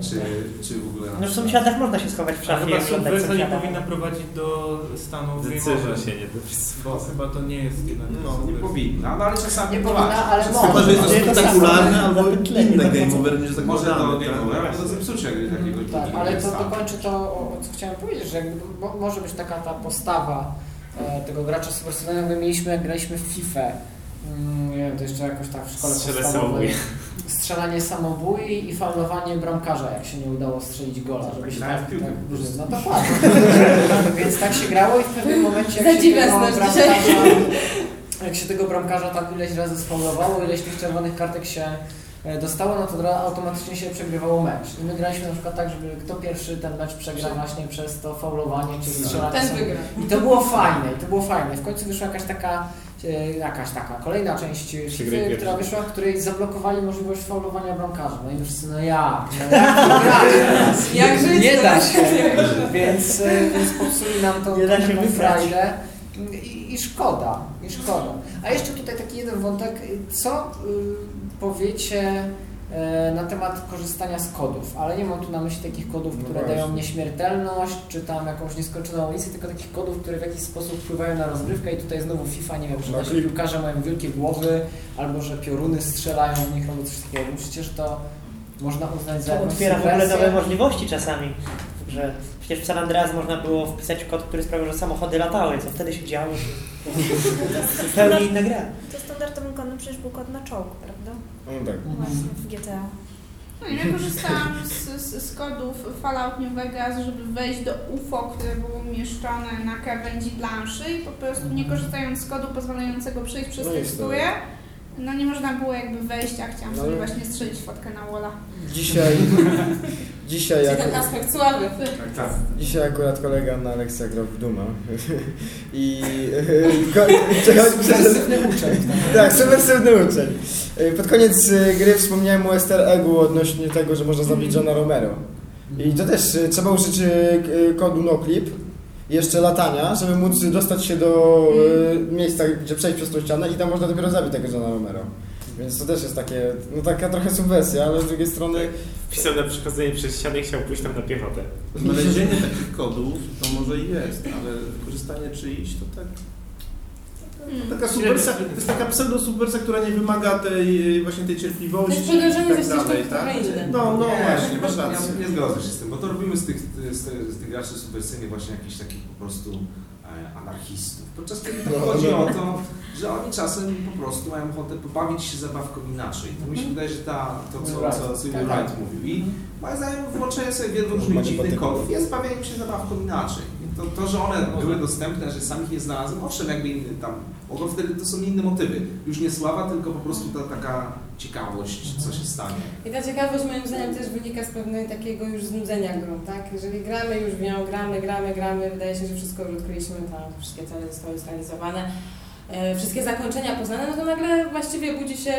Czy, czy w ogóle... na No w sąsiadach można się schować w szafie chyba subwersja nie powinna prowadzić do stanu game'owych, się nie dopisuje. bo chyba to nie jest jednak No, Nie powinna, no ale czasami Nie prowadzi. powinna, ale może. Chyba, że jest to spektakularne to albo inne to game over niż tak Może to game over, albo do zepsucia jakiegoś Tak, ale to stanu. dokończę to, co chciałem powiedzieć, że może być taka ta postawa e, tego gracza subwersywnego, my mieliśmy, jak graliśmy w FIFA, mm, nie wiem, to jeszcze jakoś tak w szkole Strzelę podstawowej. Strzelanie samobój i faulowanie bramkarza, jak się nie udało strzelić gola, żeby się tak, Grałem w piłkę tak no. [LAUGHS] Więc tak się grało i w pewnym momencie jak się tego bramkarza, jak się tego bramkarza tak ileś razy sfaulowało, ileś tych czerwonych kartek się e, dostało, no to automatycznie się przegrywało mecz. I my graliśmy na przykład tak, żeby kto pierwszy ten mecz przegra właśnie przez to faulowanie, czyli strzelanie Ten wygra. I to było fajne, i to było fajne. W końcu wyszła jakaś taka jakaś taka kolejna część FIFA, która wyszła, w której zablokowali możliwość faulowania bramkarza. No i już wszyscy, no jak? No [LAUGHS] jak żyć Nie da się. [LAUGHS] Więc, e, więc popsuli nam tą, Nie da tą się frajdę. I, I szkoda, i szkoda. A jeszcze tutaj taki jeden wątek. Co y, powiecie e, na temat korzystania z kodów? Ale nie mam tu na myśli takich kodów, No które właśnie. dają nieśmiertelność, czy tam jakąś nieskończoną amunicję, tylko takich kodów, które w jakiś sposób wpływają na rozgrywkę i tutaj znowu FIFA, nie wiem, że No, nasi piłkarze mają wielkie głowy, albo że pioruny strzelają w nich, albo coś takiego. Przecież to można uznać za To otwiera w ogóle nowe możliwości czasami. Że przecież w San Andreas można było wpisać kod, który sprawiał, że samochody latały. Co wtedy się działo? Zupełnie inna gra. To standardowym kodem przecież był kod na czołg, prawda? No tak. Właśnie w GTA. No i ja korzystałam z, z, z kodów Fallout New Vegas, żeby wejść do UFO, które było umieszczone na krawędzi planszy i po prostu nie korzystając z kodu pozwalającego przejść przez No teksturę, no nie można było jakby wejść, a chciałam No sobie właśnie strzelić fotkę na walla. Dzisiaj, [LAUGHS] dzisiaj, jak, ten aspekt słaby. Tak. dzisiaj akurat kolega na lekcjach grał w Duma [LAUGHS] i [LAUGHS] Subwersywny uczeń. Tak, subwersywny uczeń. E, Pod koniec e, gry wspomniałem o Easter eggu odnośnie tego, że można zabić Johna Romero. I to też e, trzeba użyć kodu NoClip jeszcze latania, żeby móc dostać się do e, miejsca, gdzie przejść przez tą ścianę i tam można dopiero zabić tego Johna Romero. Więc to też jest takie, no taka trochę subwersja, ale z drugiej strony Wpisał na przechodzenie przez ścianę i chciał pójść tam na piechotę. Znalezienie takich kodów to może i jest, ale wykorzystanie czyichś to tak. To taka subwersja, to jest taka pseudo-subwersja, która nie wymaga tej e, właśnie tej To cierpliwości jest i tak dalej, tak tak? No, no Nie, właśnie, masz ja rację. nie zgodzę się z tym, bo to robimy z tych, z, tych- z tych graczy subwersyjnych właśnie jakichś takich po prostu e, anarchistów. Podczas kiedy No, chodzi no. o to, że oni czasem po prostu mają ochotę pobawić się zabawką inaczej. To mi się wydaje, że ta, to co, co, co Tak, Wright mówił. I moim zdaniem włączenie sobie wielu różnych dziwnych kodów jest bawieniem się zabawką inaczej. To, to, że one były dostępne, że sam ich nie znalazłem, owszem, jakby inny tam, mogą wtedy to są inne motywy. Już nie sława, tylko po prostu ta taka ciekawość, co się stanie. I ta ciekawość moim zdaniem też wynika z pewnego takiego już znudzenia grą, tak? Jeżeli gramy już w nią, gramy, gramy, gramy, wydaje się, że wszystko już odkryliśmy, tam wszystkie cele zostały zrealizowane, e, wszystkie zakończenia poznane, no to nagle właściwie budzi się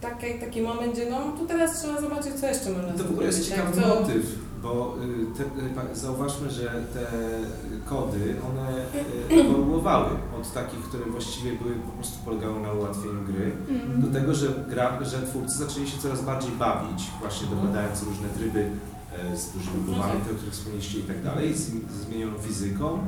taki, taki moment, gdzie no tu teraz trzeba zobaczyć, co jeszcze można to w ogóle jest zrobić, ciekawy tak? Co- motyw, bo y, te, y, zauważmy, że te kody, one y, ewoluowały od takich, które właściwie były po prostu polegały na ułatwieniu gry, Mm. do tego, że, gra, że twórcy zaczęli się coraz bardziej bawić, właśnie dokładając różne tryby e, z dużymi głowami, te, o których wspomnieliście i tak dalej, z z zmienioną fizyką.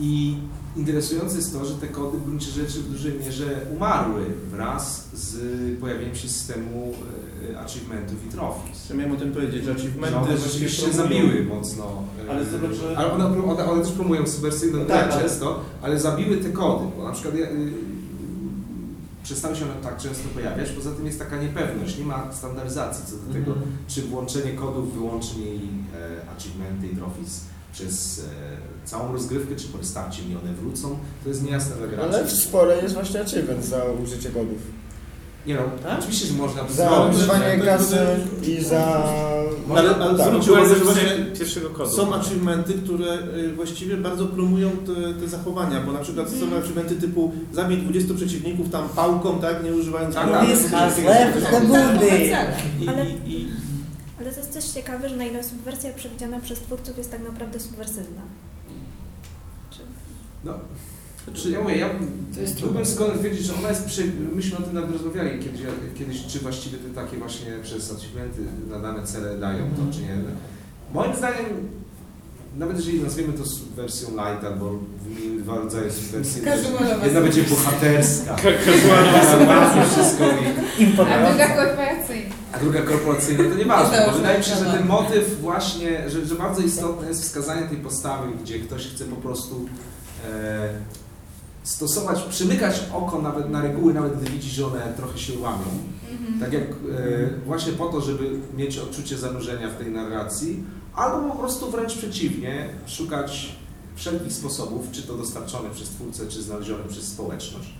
I interesujące jest to, że te kody w gruncie rzeczy w dużej mierze umarły wraz z pojawieniem się systemu e, achievementów i trophies. Ja miałem o tym powiedzieć, że Że achievementy one właśnie rzeczywiście promują- zabiły mocno. Ale zobacz, że- ale one, one, one też promują subwersyjną No grę tak, ale- często, ale zabiły te kody, bo na przykład ja, y, przestały się one tak często pojawiać, poza tym jest taka niepewność, nie ma standaryzacji co do tego, Mhm. czy włączenie kodów wyłączy mi e, achievementy i trophies przez e, całą rozgrywkę, czy po restarcie mi one wrócą, to jest niejasne dla graczy. Ale spore jest właśnie achievement za użycie kodów. Nie no, Tak? oczywiście, że można to Za zrobić. używanie kasy i za... Ale, ale tak. uwagę, że pierwszego kodu. są achievementy, które y, właściwie bardzo promują te, te zachowania, bo na przykład są achievementy typu zabij 20 przeciwników tam pałką, tak, nie używając Tak, tak. Has left the building. Ale to jest też ciekawe, że na ile subwersja przewidziana przez twórców jest tak naprawdę subwersywna. Czy... No, czy ja mówię, ja To jest byłbym twierdzić, że ona jest przy... Myśmy o tym nawet rozmawiali kiedyś, kiedyś czy właściwie te takie właśnie przez achievementy na dane cele dają to, czy nie. Moim zdaniem, nawet jeżeli nazwiemy to wersją light albo wymienimy dwa rodzaje subwersji, jedna będzie bohaterska, casualowa, wszystko i A druga korporacyjna. a druga korporacyjna, to nieważne, bo wydaje mi się, że ten motyw właśnie, że, że bardzo istotne jest wskazanie tej postawy, gdzie ktoś chce po prostu e, stosować, przymykać oko nawet na reguły, nawet gdy widzi, że one trochę się łamią. Mhm. Tak jak e, właśnie po to, żeby mieć odczucie zanurzenia w tej narracji, albo po prostu wręcz przeciwnie, szukać wszelkich sposobów, czy to dostarczone przez twórcę, czy znalezione przez społeczność,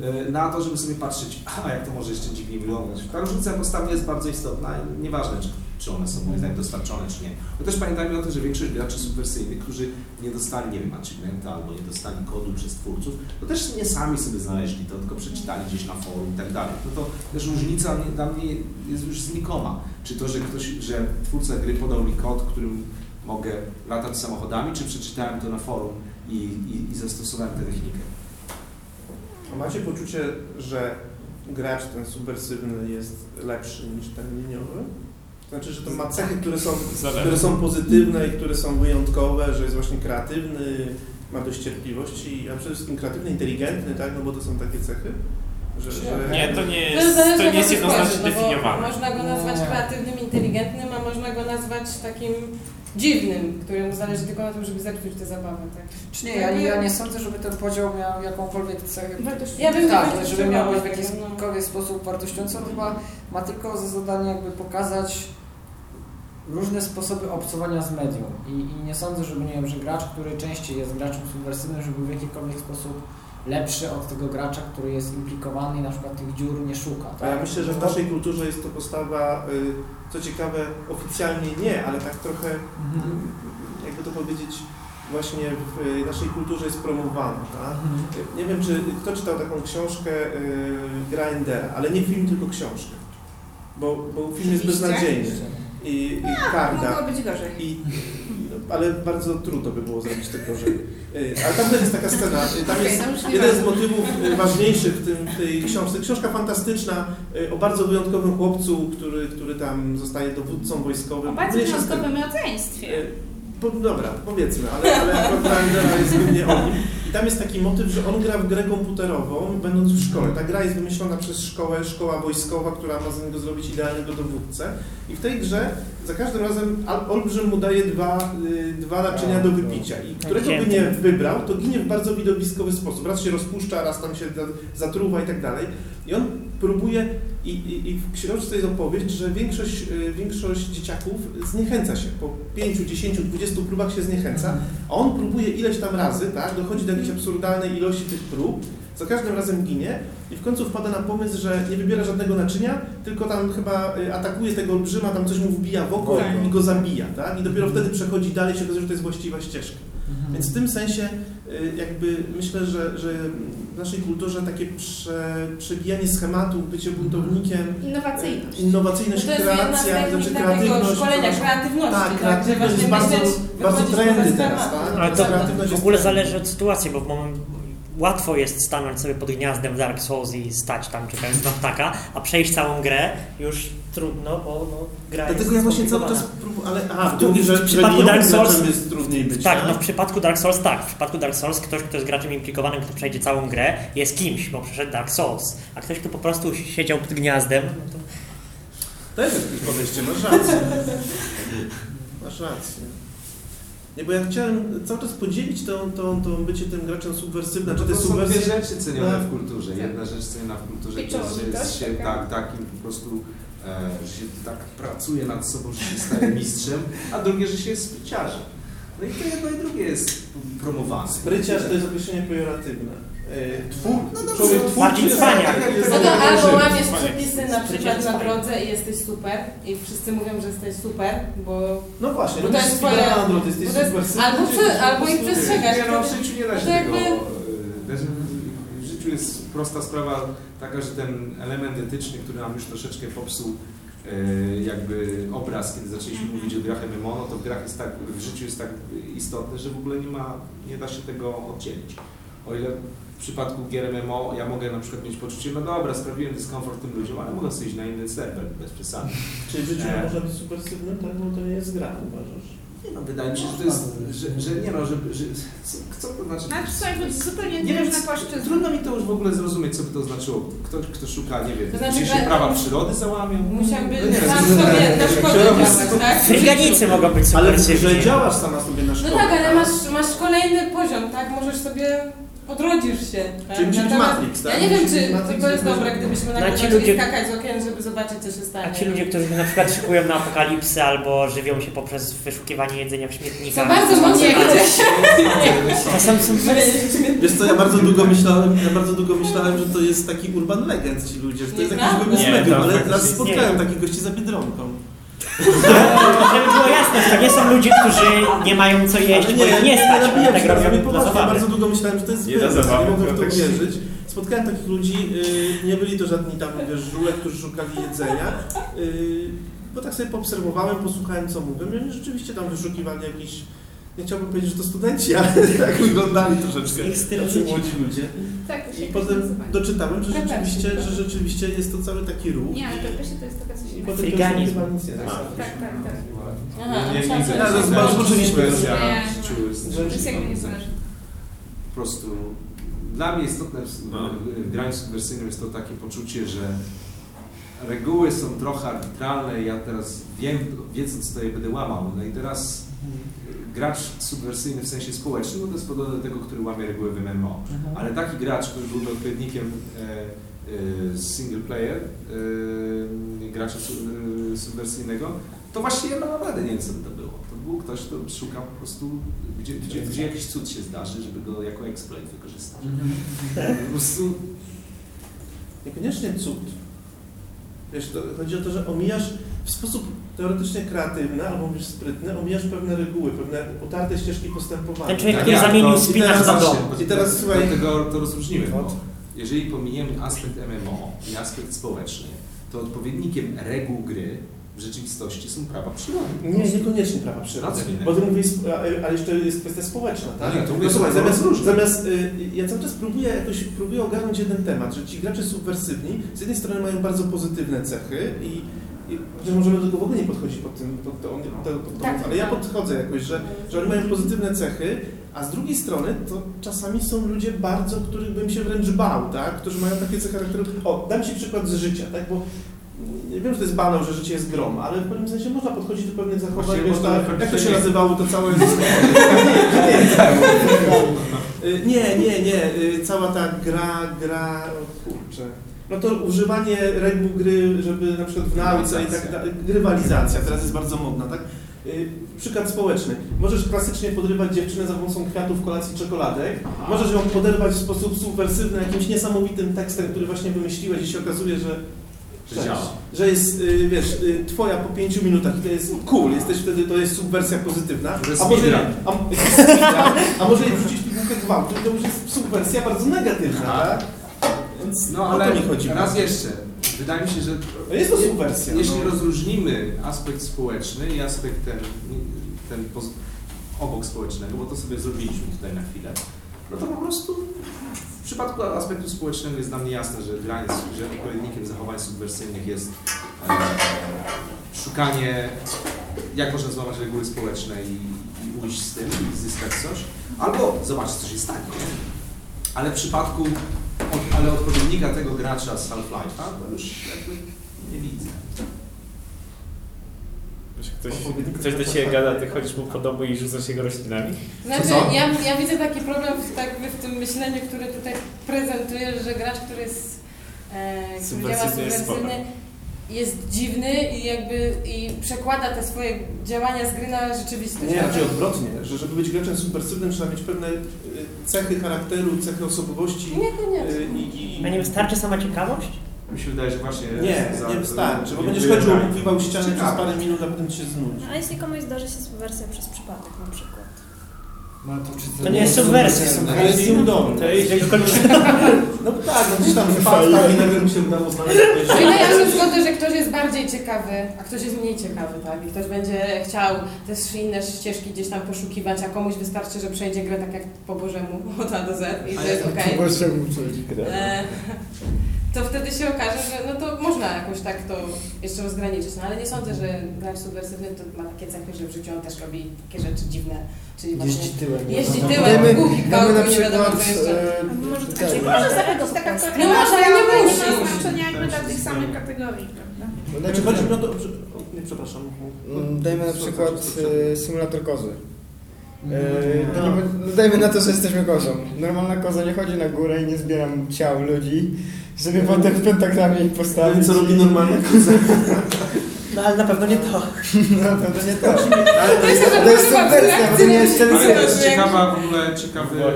e, na to, żeby sobie patrzeć, a jak to może jeszcze dziwnie wyglądać. Ta różnica postawy jest bardzo istotna i nieważne, czy, czy one są moim zdaniem dostarczone, czy nie. Bo też pamiętajmy o tym, że większość graczy subwersyjnych, którzy nie dostali, nie wiem, achievementa albo nie dostali kodu przez twórców, to też nie sami sobie znaleźli to, tylko przeczytali gdzieś na forum i tak dalej. No to też różnica dla mnie jest już znikoma. Czy to, że ktoś, że twórca gry podał mi kod, którym mogę latać samochodami, czy przeczytałem to na forum i, i, i zastosowałem tę technikę. A macie poczucie, że gracz ten subwersywny jest lepszy niż ten liniowy? Znaczy, że to ma cechy, które są, które są pozytywne i które są wyjątkowe, że jest właśnie kreatywny, ma dość cierpliwości, a przede wszystkim kreatywny, inteligentny, tak? No bo to są takie cechy. Że, że... Nie, to nie To jest, to nie jest jednoznacznie no definiowane. Można go nazwać Nie. kreatywnym, inteligentnym, a można go nazwać takim dziwnym, któremu zależy tylko na tym, żeby zepsuć tę zabawę. Tak? Czy nie, ja, nie- ja nie sądzę, żeby ten podział miał jakąkolwiek cechę. Ja bym tak, żeby miał być w no. jakikolwiek sposób wartościujący, on chyba ma tylko za zadanie jakby pokazać różne sposoby obcowania z medium. I, I nie sądzę, żeby nie wiem, że gracz, który częściej jest graczem subwersywnym, żeby był w jakikolwiek sposób lepszy od tego gracza, który jest implikowany i na przykład tych dziur nie szuka. A ja tak? myślę, że w naszej kulturze jest to postawa, y, co ciekawe, oficjalnie nie, ale tak trochę, Mhm. jakby to powiedzieć, właśnie w y, naszej kulturze jest promowana. Tak? Mhm. Nie wiem, czy kto czytał taką książkę y, Grindera, ale nie film, tylko książkę. Bo, bo film jest beznadziejny. I, i Karda. Mogło być gorzej. I, ale bardzo trudno by było zrobić to gorzej. Y, Ale tam też jest taka scena, y, tam jest jeden z motywów y, ważniejszych w, tym, w tej książce. Książka fantastyczna o bardzo wyjątkowym chłopcu, który, który tam zostaje dowódcą wojskowym. O bardzo wyjątkowym rodzeństwie. Po, dobra, powiedzmy, ale, ale akurat Grindera jest głównie o nim. I tam jest taki motyw, że on gra w grę komputerową, będąc w szkole. Ta gra jest wymyślona przez szkołę, szkoła wojskowa, która ma z niego zrobić idealnego dowódcę. I w tej grze za każdym razem olbrzym mu daje dwa, y, dwa naczynia do wypicia. I którego by nie wybrał, to ginie w bardzo widowiskowy sposób. Raz się rozpuszcza, raz tam się za- zatruwa i tak dalej. I on próbuje, i, i, i w książce jest opowieść, że większość, y, większość dzieciaków zniechęca się. Po 5, 10, 20 próbach się zniechęca, a on próbuje ileś tam razy, tak, dochodzi do jakiejś absurdalnej ilości tych prób, za każdym razem ginie i w końcu wpada na pomysł, że nie wybiera żadnego naczynia, tylko tam chyba y, atakuje tego olbrzyma, tam coś mu wbija w oko i, i go zabija, tak? I dopiero wtedy przechodzi dalej, się okazuje, że to jest właściwa ścieżka. Mhm. Więc w tym sensie y, jakby myślę, że, że w naszej kulturze takie prze, przebijanie schematów, bycie buntownikiem, Innowacyjność. y, innowacyjność, To jest jedna z kreacja, znaczy kreatywność. szkolenia kreatywności. Tak, że kreatywność jest właśnie bardzo, bardzo trendy teraz, tak? Ale to Kreatywność w jest ogóle zależy od sytuacji, bo w moment łatwo jest stanąć sobie pod gniazdem w Dark Souls i stać tam czekając na ptaka, a przejść całą grę już trudno, bo no, gra Dlatego jest ja właśnie cały czas ale aha, W że w przypadku Dark Souls- jest trudniej być, Tak, no w przypadku Dark Souls tak. W przypadku Dark Souls ktoś, kto jest graczem implikowanym, kto przejdzie całą grę, jest kimś, bo przeszedł Dark Souls. A ktoś, kto po prostu siedział pod gniazdem, no to To jest jakieś podejście, masz rację. Masz rację. Nie, bo ja chciałem cały czas podzielić to, to, to bycie tym graczem subwersywnym, czy to te są dwie rzeczy cenione No. w kulturze. Jedna rzecz ceniona w kulturze to jest, że jest się tak, takim po prostu, e, że się tak pracuje nad sobą, że się staje mistrzem, a drugie, że się jest spryciarzem. No i to jedno i drugie jest promowane. Spryciarz to jest określenie pejoratywne. Twór, No człowiek dobrze, twórczy Marcin Cwaniak. tak, No to albo łamiesz przepisy na przykład na drodze i jesteś super i wszyscy mówią, że jesteś super, bo... No właśnie, Bo no to jest twoje- na drodze, jesteś bo to jest- subwersywny, albo po albo i prostu- przestrzegasz. Nie, no w życiu nie da się to tego... też W życiu jest prosta sprawa taka, że ten element etyczny, który nam już troszeczkę popsuł e, jakby obraz, kiedy zaczęliśmy Mhm. mówić o grach MMO, no to w grach jest tak, w życiu jest tak istotne, że w ogóle nie ma, nie da się tego oddzielić. O ile przypadku gier MMO ja mogę na przykład mieć poczucie, no dobra, sprawiłem dyskomfort tym ludziom, ale mogę sobie iść na inny serwer bez przesady. Czyli w życiu E. można być subwersywnym, tak? No to nie jest gra, uważasz? Nie no, wydaje mi się, że to jest, że, że nie no, że, że co, co to znaczy? Znaczy są jakby zupełnie Nie wiem, trudno mi to już w ogóle zrozumieć, co by to znaczyło. Ktoś, kto szuka, nie wiem, To znaczy, gdzie się że- prawa przyrody załamią. Musiałby No nie, sam to- sobie na szkole robisz- działać, tak? [LAUGHS] Fryganicy mogą być Ale że działasz sama sobie na No szkole. tak, ale masz, masz kolejny poziom, tak? Możesz sobie odrodzisz się. Tak? Czyli musi być Natomiast Matrix, tak? Ja nie wiem, Musi być czy Matrix, to jest żeby- dobre, gdybyśmy No, a nagle ci zaczęli ludzie- skakać z okien, żeby zobaczyć, co się stanie. A ci ludzie, którzy na przykład szykują na apokalipsy albo żywią się poprzez wyszukiwanie jedzenia w Są śmietnikach. bardzo mocno gdzieś. Czasem są Wiesz co, ja bardzo długo myślałem, ja bardzo długo myślałem, że to jest taki urban legend ci ludzie, że to jest jakiś Nieprawda. wymysł Nie, medium, to ale teraz spotkałem takich gości za Biedronką. Żeby było jasne, to nie są ludzie, którzy nie mają co jeść, bo ich nie stać. nabijam tak się, ale robią poważnie, dla ja zabawy. bardzo długo myślałem, że to jest Nie zbyt, zabawy, nie mogłem w to tak. uwierzyć. Spotkałem takich ludzi, y, nie byli to żadni tam, wiesz, żule, którzy szukali jedzenia, y, bo tak sobie poobserwowałem, posłuchałem co mówią i oni rzeczywiście tam wyszukiwali jakiś, nie chciałbym powiedzieć, że to studenci, ale [LAUGHS] tak wyglądali troszeczkę Ich styl młodzi ludzie. Tak, to I potem nazywa. doczytałem, że rzeczywiście, że rzeczywiście jest to cały taki ruch. Nie, ale Pepesie to jest taka coś innego. to nie Tak. tak. Tak, tak. Aha, Nie Nie. czy- To jest jakby niezależne. po prostu dla mnie istotne w, No. w, graniu subwersyjnym jest to takie poczucie, że reguły są trochę arbitralne i ja teraz wiem, wiedząc to je będę łamał. No i teraz gracz subwersyjny w sensie społecznym, no to jest podobne do tego, który łamie reguły w MMO. Ale taki gracz, który byłby odpowiednikiem e, e, single player, e, gracza su, e, subwersyjnego, to właśnie ja naprawdę nie wiem, co by to było. To był ktoś, kto szuka po prostu, gdzie, gdzie, gdzie jakiś cud się zdarzy, żeby go jako exploit wykorzystać. Po prostu Niekoniecznie cud. Wiesz, to chodzi o to, że omijasz w sposób teoretycznie kreatywny albo mówisz sprytny, omijasz pewne reguły, pewne utarte ścieżki postępowania. Ten człowiek, Tak, który jak zamienił spinacz teraz za dom. I teraz słuchaj- Dlatego to rozróżnimy. Bo jeżeli pominiemy aspekt MMO i aspekt społeczny, to odpowiednikiem reguł gry w rzeczywistości są prawa przyrody. Nie, niekoniecznie prawa przyrody. Bo ty mówisz, a- ale jeszcze jest kwestia społeczna, tak? No nie, to mówię, no, słuchaj, zamiast, zamiast y, ja cały czas próbuję jakoś próbuję ogarnąć jeden temat, że ci gracze subwersywni z jednej strony mają bardzo pozytywne cechy i chociaż możemy do tego w ogóle nie podchodzić pod tym, pod to, to, to, to, Tak. ale ja podchodzę jakoś, że, że oni mają pozytywne cechy, a z drugiej strony to czasami są ludzie bardzo, których bym się wręcz bał, tak? Którzy mają takie cechy charakteru. O, dam Ci przykład z życia, tak? Bo nie wiem, że to jest banał, że życie jest grom, ale w pewnym sensie można podchodzić do pewnych zachowań, wiesz, bo to tak, jak to się nie- nazywało, to całe... [LAUGHS] nie, nie, nie, nie, nie, y, cała ta gra, gra, o kurczę. No to używanie reguł gry, żeby na przykład w nauce i tak dalej, rywalizacja, teraz jest bardzo modna, tak? Y, Przykład społeczny. Możesz klasycznie podrywać dziewczynę za pomocą kwiatów, kolacji, czekoladek. Możesz ją poderwać w sposób subwersywny jakimś niesamowitym tekstem, który właśnie wymyśliłeś i się okazuje, że Że działa. że jest, y, wiesz, y, twoja po pięciu minutach i to jest cool, jesteś wtedy, to jest subwersja pozytywna. A może, a, [LAUGHS] a może jej wrzucić pigułkę gwałtu, to już jest subwersja bardzo negatywna, tak? Więc No o ale to mi chodzi. raz jeszcze, wydaje mi się, że No jest to subwersja. jeśli no. rozróżnimy aspekt społeczny i aspekt ten, ten obok społecznego, bo to sobie zrobiliśmy tutaj na chwilę, no to po prostu w przypadku aspektu społecznego jest dla mnie jasne, że granic, że odpowiednikiem zachowań subwersyjnych jest e, szukanie, jak można złamać reguły społeczne i, i ujść z tym i zyskać coś, albo zobaczyć, co się stanie. Ale w przypadku od, ale odpowiednika tego gracza z Half-Life'a, to już jakby nie widzę. Ktoś, ktoś do Ciebie gada, Ty chodzisz mu po domu i rzucasz jego roślinami? Znaczy, ja, ja widzę taki problem w, tak, w tym myśleniu, które tutaj prezentujesz, że gracz, który jest e, jest subwersyjny, jest dziwny i jakby i przekłada te swoje działania z gry na rzeczywistość. Nie, raczej odwrotnie, że żeby być graczem subwersywnym trzeba mieć pewne y, cechy charakteru, cechy osobowości Niekoniecznie. y, i, i, A nie wystarczy sama ciekawość? Mi się wydaje, że właśnie... Nie, za- nie wystarczy, bo będziesz chodził, mówiwał ściany przez parę minut, a potem ci się znudzi. A jeśli komuś zdarzy się subwersja przez przypadek na przykład? No to, czy To nie jest subwersja. To jest nieudolne. To jest [LAUGHS] No tak, no gdzieś tam wpadł, tak i nagle mu się udało znaleźć ile ja się zgodzę, że ktoś jest bardziej ciekawy, a ktoś jest mniej ciekawy, tak? I ktoś będzie chciał też inne ścieżki gdzieś tam poszukiwać, a komuś wystarczy, że przejdzie grę tak jak po Bożemu, [LAUGHS] od A do Z i to jest okej. Proszę mu coś E, to wtedy się okaże, że no to można jakoś tak to jeszcze rozgraniczyć, no ale nie sądzę, że gracz subwersywny to ma takie cechy, że w życiu on też robi takie rzeczy dziwne, czyli właśnie Jeździ tyłem. jeździ No, tyłem, Dajmy, na kołku, nie wiadomo przykład... co jeszcze. e, Może tak. tak, No może, ale nie ma musi. znaczenia jakby dla tych samych kategorii, prawda? No dajmy, Znaczy chodzi mi o to, że... o, Nie, przepraszam. Mm, Dajmy na przykład e, symulator kozy. E, Mm. to nie, no dajmy na to, że jesteśmy kozą. Normalna koza nie chodzi na górę i nie zbieram ciał ludzi, żeby potem w pentagramie ich postawić. Co robi normalna [LAUGHS] koza? No ale na pewno nie to. No to, to nie to. To jest, To jest subwersja, bo to nie jest Ale to jest ciekawa w ogóle, ciekawy e,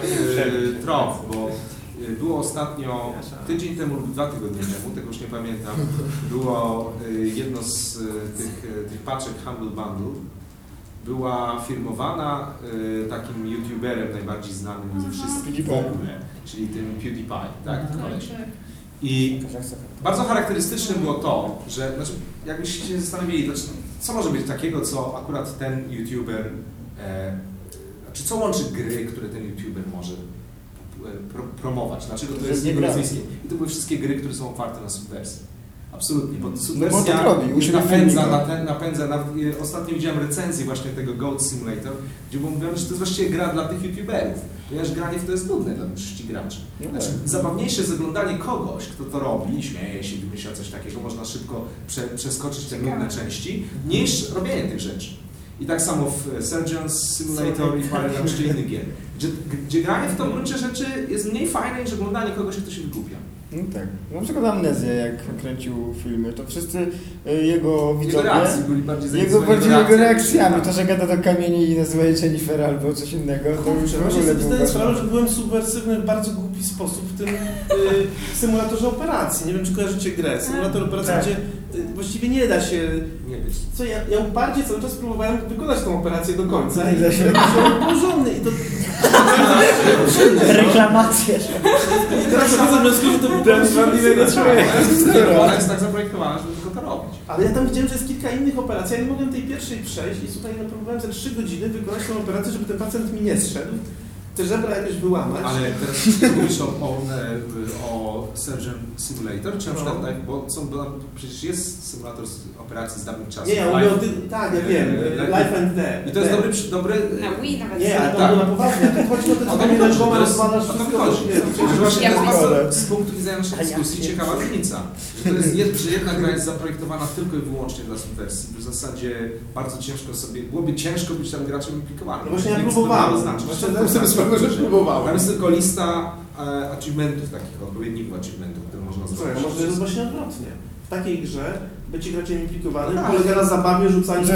trop, bo y, było ostatnio, tydzień temu lub dwa tygodnie temu, tego już nie pamiętam, było y, jedno z y, tych, y, tych paczek Humble Bundle, była firmowana y, takim youtuberem najbardziej znanym ze wszystkich w ogóle, czyli tym PewDiePie, tak? Koleś. I bardzo charakterystyczne było to, że znaczy, jakbyście się zastanowili, znaczy, co może być takiego, co akurat ten youtuber, e, znaczy co łączy gry, które ten youtuber może e, pro, promować, dlaczego to jest nazwiskiem. I to były wszystkie gry, które są oparte na subwersji. Absolutnie, bo No bo subwersja tak robi, uśmiech napędza, filmika. napędza, napędza, na, ostatnio widziałem recenzję właśnie tego Goat Simulator, gdzie było mówione, że to jest właściwie gra dla tych youtuberów, ponieważ granie w to jest nudne dla większości graczy. No Znaczy, tak. zabawniejsze jest oglądanie kogoś, kto to robi, śmieje się, wymyśla coś takiego, można szybko prze, przeskoczyć te nudne części, niż robienie tych rzeczy. I tak samo w e, Surgeon's Simulator i parę tam jeszcze innych gier, gdzie, gdzie granie w to w gruncie rzeczy jest mniej fajne niż oglądanie kogoś, kto się wygłupia. No tak. Na przykład Amnezję, jak kręcił filmy, to wszyscy y, jego Jego widzowie... reakcje byli bardziej Jego bardziej jego reakcjami. to, że gada do kamieni i nazywає Jennifer albo coś innego, to już w ogóle sobie zdaję bardzo- sprawę, że byłem subwersywny w bardzo głupi sposób w tym y, symulatorze operacji. Nie wiem, czy kojarzycie grę. Symulator operacji, Tak. gdzie y, właściwie nie da się... Nie. Co ja, ja uparcie cały czas próbowałem wykonać tą operację do końca i Nie da się. byłem porządny i to... Reklamacje. I teraz dochodzę do że to był Ten sprawiedliwego człowieka. Ona jest tak zaprojektowana, żeby tylko to robić. Ale ja tam widziałem, że jest kilka innych operacji, ja nie mogłem tej pierwszej przejść i słuchaj, no próbowałem za 3 godziny wykonać tą operację, żeby ten pacjent mi nie zszedł, te żebra jakoś wyłamać. Ale teraz mówisz o, o, e, o Surgeon Simulator, czy na przykład No. tak, bo są, bo przecież jest symulator z operacji z dawnych czasów. Nie, ja mówię o tym, tak, ja wiem, Life- Life and Death. I to jest dobry, przy- dobry Na Wii nawet. Nie, ale Tak. to było na poważnie, a tu chodzi o to, O że to mi mnie chodzi, rękoma to jest- rozwalasz o to mi wszystko, chodzi. nie, to przecież Że właśnie to jest z punktu widzenia naszej dyskusji ciekawa różnica. Że, to jest że jedna gra jest zaprojektowana tylko i wyłącznie dla subwersji. W zasadzie bardzo ciężko sobie, byłoby ciężko być tam graczem implikowanym. No właśnie ja próbowałem. znaczy. Tak sprawę, że próbowałem. Tam jest tylko lista e, achievementów, takich odpowiednich achievementów, które można Słuchaj, zrobić. no może jest właśnie odwrotnie. W takiej grze bycie graczem implikowanym No tak. polega na zabawie, rzucaniu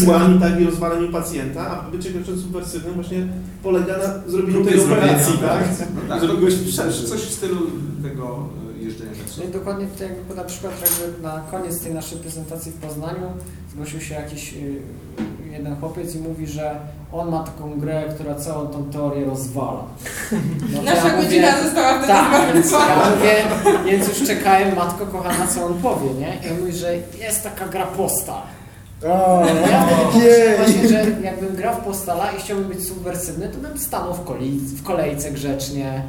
piłami tak, i rozwalaniu pacjenta, a bycie graczem subwersywnym właśnie polega na zrobieniu tej operacji, tak? No tak, Żeby to goś coś, w stylu tego e, jeżdżenia No i dokładnie to jakby na przykład jakby na koniec tej naszej prezentacji w Poznaniu zgłosił się jakiś y, jeden chłopiec i mówi, że on ma taką grę, która całą tą teorię rozwala. No Nasza ja mówię, godzina została wtedy Tak, więc ja mówię, więc już czekałem, matko kochana, co on powie, nie? I on mówi, że jest taka gra posta. O, Ja jej. właśnie, że jakbym grał w postala i chciałbym być subwersywny, to bym stanął w, koli, w kolejce grzecznie,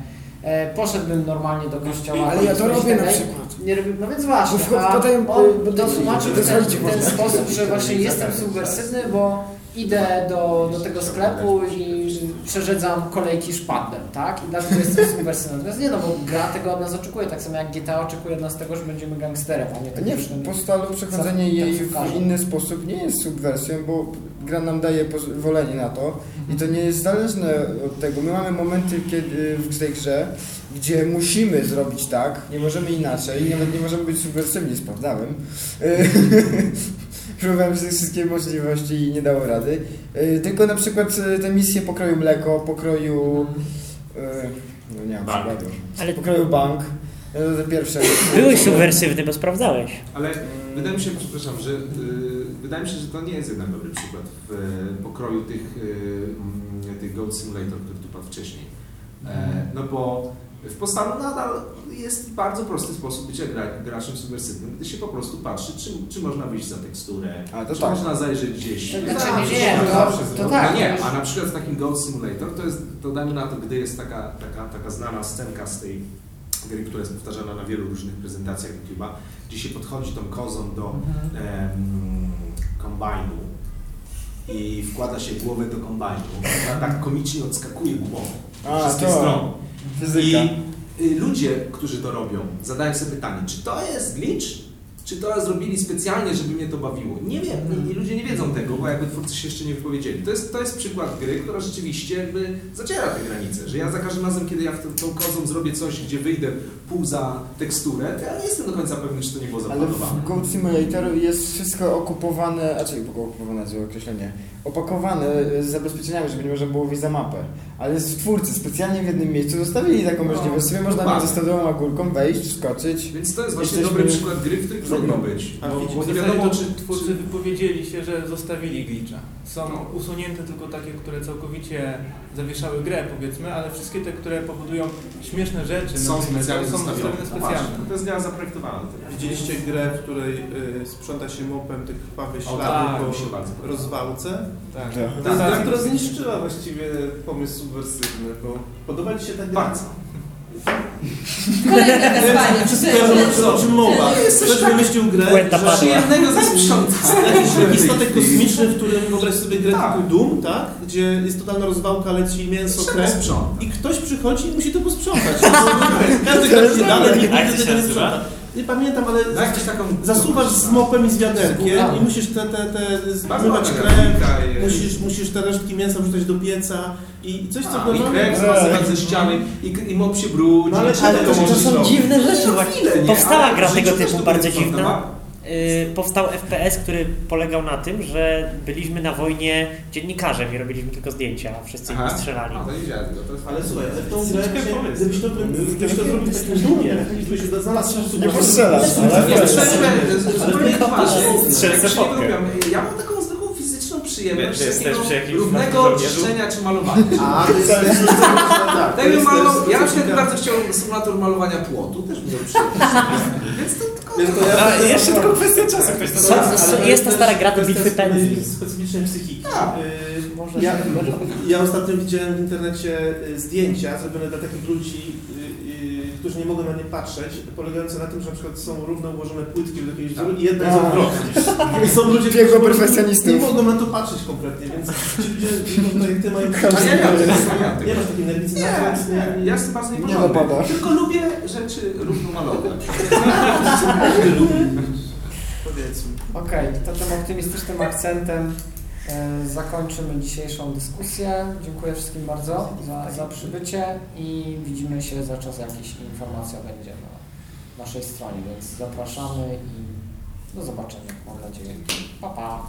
poszedłbym normalnie do kościoła. Ale ja to robię na dalej. przykład. Nie robię, no więc właśnie, Bo a potem, on bo to to w ten, w ten sposób, że właśnie jestem subwersywny, bo idę do, do tego sklepu i przerzedzam kolejki szpadlem, tak? I dlatego jestem subwersywny. Natomiast nie no, bo gra tego od nas oczekuje, tak samo jak GTA oczekuje od nas tego, że będziemy gangsterem, a nie tak Nie, po stalu przechodzenie jej w inny sposób nie jest subwersją, bo gra nam daje pozwolenie na to i to nie jest zależne od tego. My mamy momenty kiedy w tej grze, gdzie musimy zrobić tak, nie możemy inaczej, nawet nie możemy być subwersywni, sprawdzałem. [LAUGHS] Próbowałem wszystkie- możliwości i nie dało rady. Y, Tylko na przykład y, te misje pokroju mleko, pokroju... y, No nie mam Bank. przykładu. Ale Pokroju bank. Te pierwsze. byłeś subwersywny, bo sprawdzałeś. Ale wydaje mi się, przepraszam, że wydaje mi się, że to nie jest jednak dobry przykład w y, pokroju tych, y, tych Goat Simulator, który tu padł wcześniej. E, no bo w postalu nadal jest bardzo prosty sposób bycia gra, graczem subwersywnym, gdy się po prostu patrzy, czy, czy można wyjść za teksturę, A, to czy tak. można zajrzeć gdzieś. Znaczy, Zawsze nie, można to- zawsze to zrobić. tak, No nie, a na przykład w takim Goat Simulator to jest, to dajmy na to, gdy jest taka, taka, taka znana scenka z tej gry, która jest powtarzana na wielu różnych prezentacjach YouTube'a, gdzie się podchodzi tą kozą do Mhm. em, kombajnu i wkłada się głowę do kombajnu. Ona tak komicznie odskakuje głową. A, wszystkie to. strony. Fizyka. I y, ludzie, którzy to robią, zadają sobie pytanie, czy to jest glitch? Czy to zrobili specjalnie, żeby mnie to bawiło? Nie wiem, i, i ludzie nie wiedzą tego, bo jakby twórcy się jeszcze nie wypowiedzieli. To jest, to jest przykład gry, która rzeczywiście jakby zaciera te granice, że ja za każdym razem, kiedy ja w tą, kozą zrobię coś, gdzie wyjdę pół za teksturę, to ja nie jestem do końca pewny, czy to nie było Ale zaplanowane. w Goat Simulator jest wszystko okupowane, a czy okupowane złe określenie, opakowane z zabezpieczeniami, żeby nie można było wyjść za mapę. Ale twórcy specjalnie w jednym miejscu zostawili taką No, możliwość. Sobie można między stodową a górką wejść, wskoczyć. Więc to jest właśnie Jesteśmy- dobry przykład gry, w której trudno być. A Bo, widzicie, bo nie wiadomo, to czy twórcy wypowiedzieli się, że zostawili glitcha. Są No. usunięte tylko takie, które całkowicie zawieszały grę, powiedzmy, ale wszystkie te, które powodują śmieszne rzeczy, są to, specjalnie są zostawione. No to jest gra zaprojektowana. Widzieliście grę, w której y, sprząta się mopem te krwawe O, ślady tak, po rozwałce? Tak. Tak. To jest gra, Tak. która zniszczyła właściwie pomysł subwersywny, bo podoba Ci się ta gra? Bardzo. Kolejne wyzwanie. Wszyscy kojarzą, o czym mowa. Ktoś wymyślił grę, Puenta że padła. Przyjemnego zasprzątania. [LAUGHS] jakiś, jakiś statek kosmiczny, w którym wyobraź sobie grę Tak. typu Doom, tak? Gdzie jest totalna rozwałka, leci mięso, Trzeba krew. sprzątać. I ktoś przychodzi i musi to posprzątać. [LAUGHS] Każdy gra się dalej, A jak to nigdy się tego nie nazywa? sprząta. Nie pamiętam, ale jakąś taką... zasuwasz z mopem i z wiaderkiem i musisz te, te, te zmywać krew, musisz, musisz te resztki mięsa wrzucać do pieca i coś, co A, I krew zmazywać ze ściany, i, i mop się brudzi. No ale- i ale to- to To są dziwne rzeczy. No właśnie. chwilę? Powstała gra tego typu bardzo dziwna. Yy, powstał FPS, który polegał na tym, że byliśmy na wojnie dziennikarzem i robiliśmy tylko zdjęcia, a wszyscy inni Aha. strzelali. A, to nie wiedziałem tego, to jest Ale słuchaj, ale w tą grę, Ciekawy właśnie, pomysł. gdybyś to, to zrobił w takim dumie, znalazł. Nie postrzelasz, ale. Strzelę fotkę. Ja mam taką przyjemność Wiesz, takiego równego czyszczenia czy malowania. [LAUGHS] A, to jest... [LAUGHS] tak, to Tego jest malo... też Ja na przykład bardzo chciałem symulator malowania płotu, też mi. [LAUGHS] Więc to ja- A, jeszcze tylko kwestia czasu. Ktoś to jest to ta stara gra, to kwestia bitwy pędzli. specyficznej psychiki. Tak. Y, Ja, ja ostatnio widziałem w internecie y, zdjęcia zrobione dla takich ludzi, którzy nie mogą na nie patrzeć, polegające na tym, że na przykład są równo ułożone płytki do jakiegoś wzoru i jedna jest odwrotnie. Są ludzie, którzy profesjonistów. nie mogą na to patrzeć kompletnie, więc ci ludzie, no, [LAUGHS] jak ty mają... A ja nie mam masz takiej nerwicy na Nie, ja jestem bardzo Nie nieporządny. Tylko lubię rzeczy równomalowe. [LAUGHS] Powiedzmy. Okej, to tym optymistycznym akcentem zakończymy dzisiejszą dyskusję. Dziękuję wszystkim bardzo za, za przybycie i widzimy się za czas jakiś informacja będzie na naszej stronie, więc zapraszamy i do zobaczenia, mam nadzieję. Pa, pa.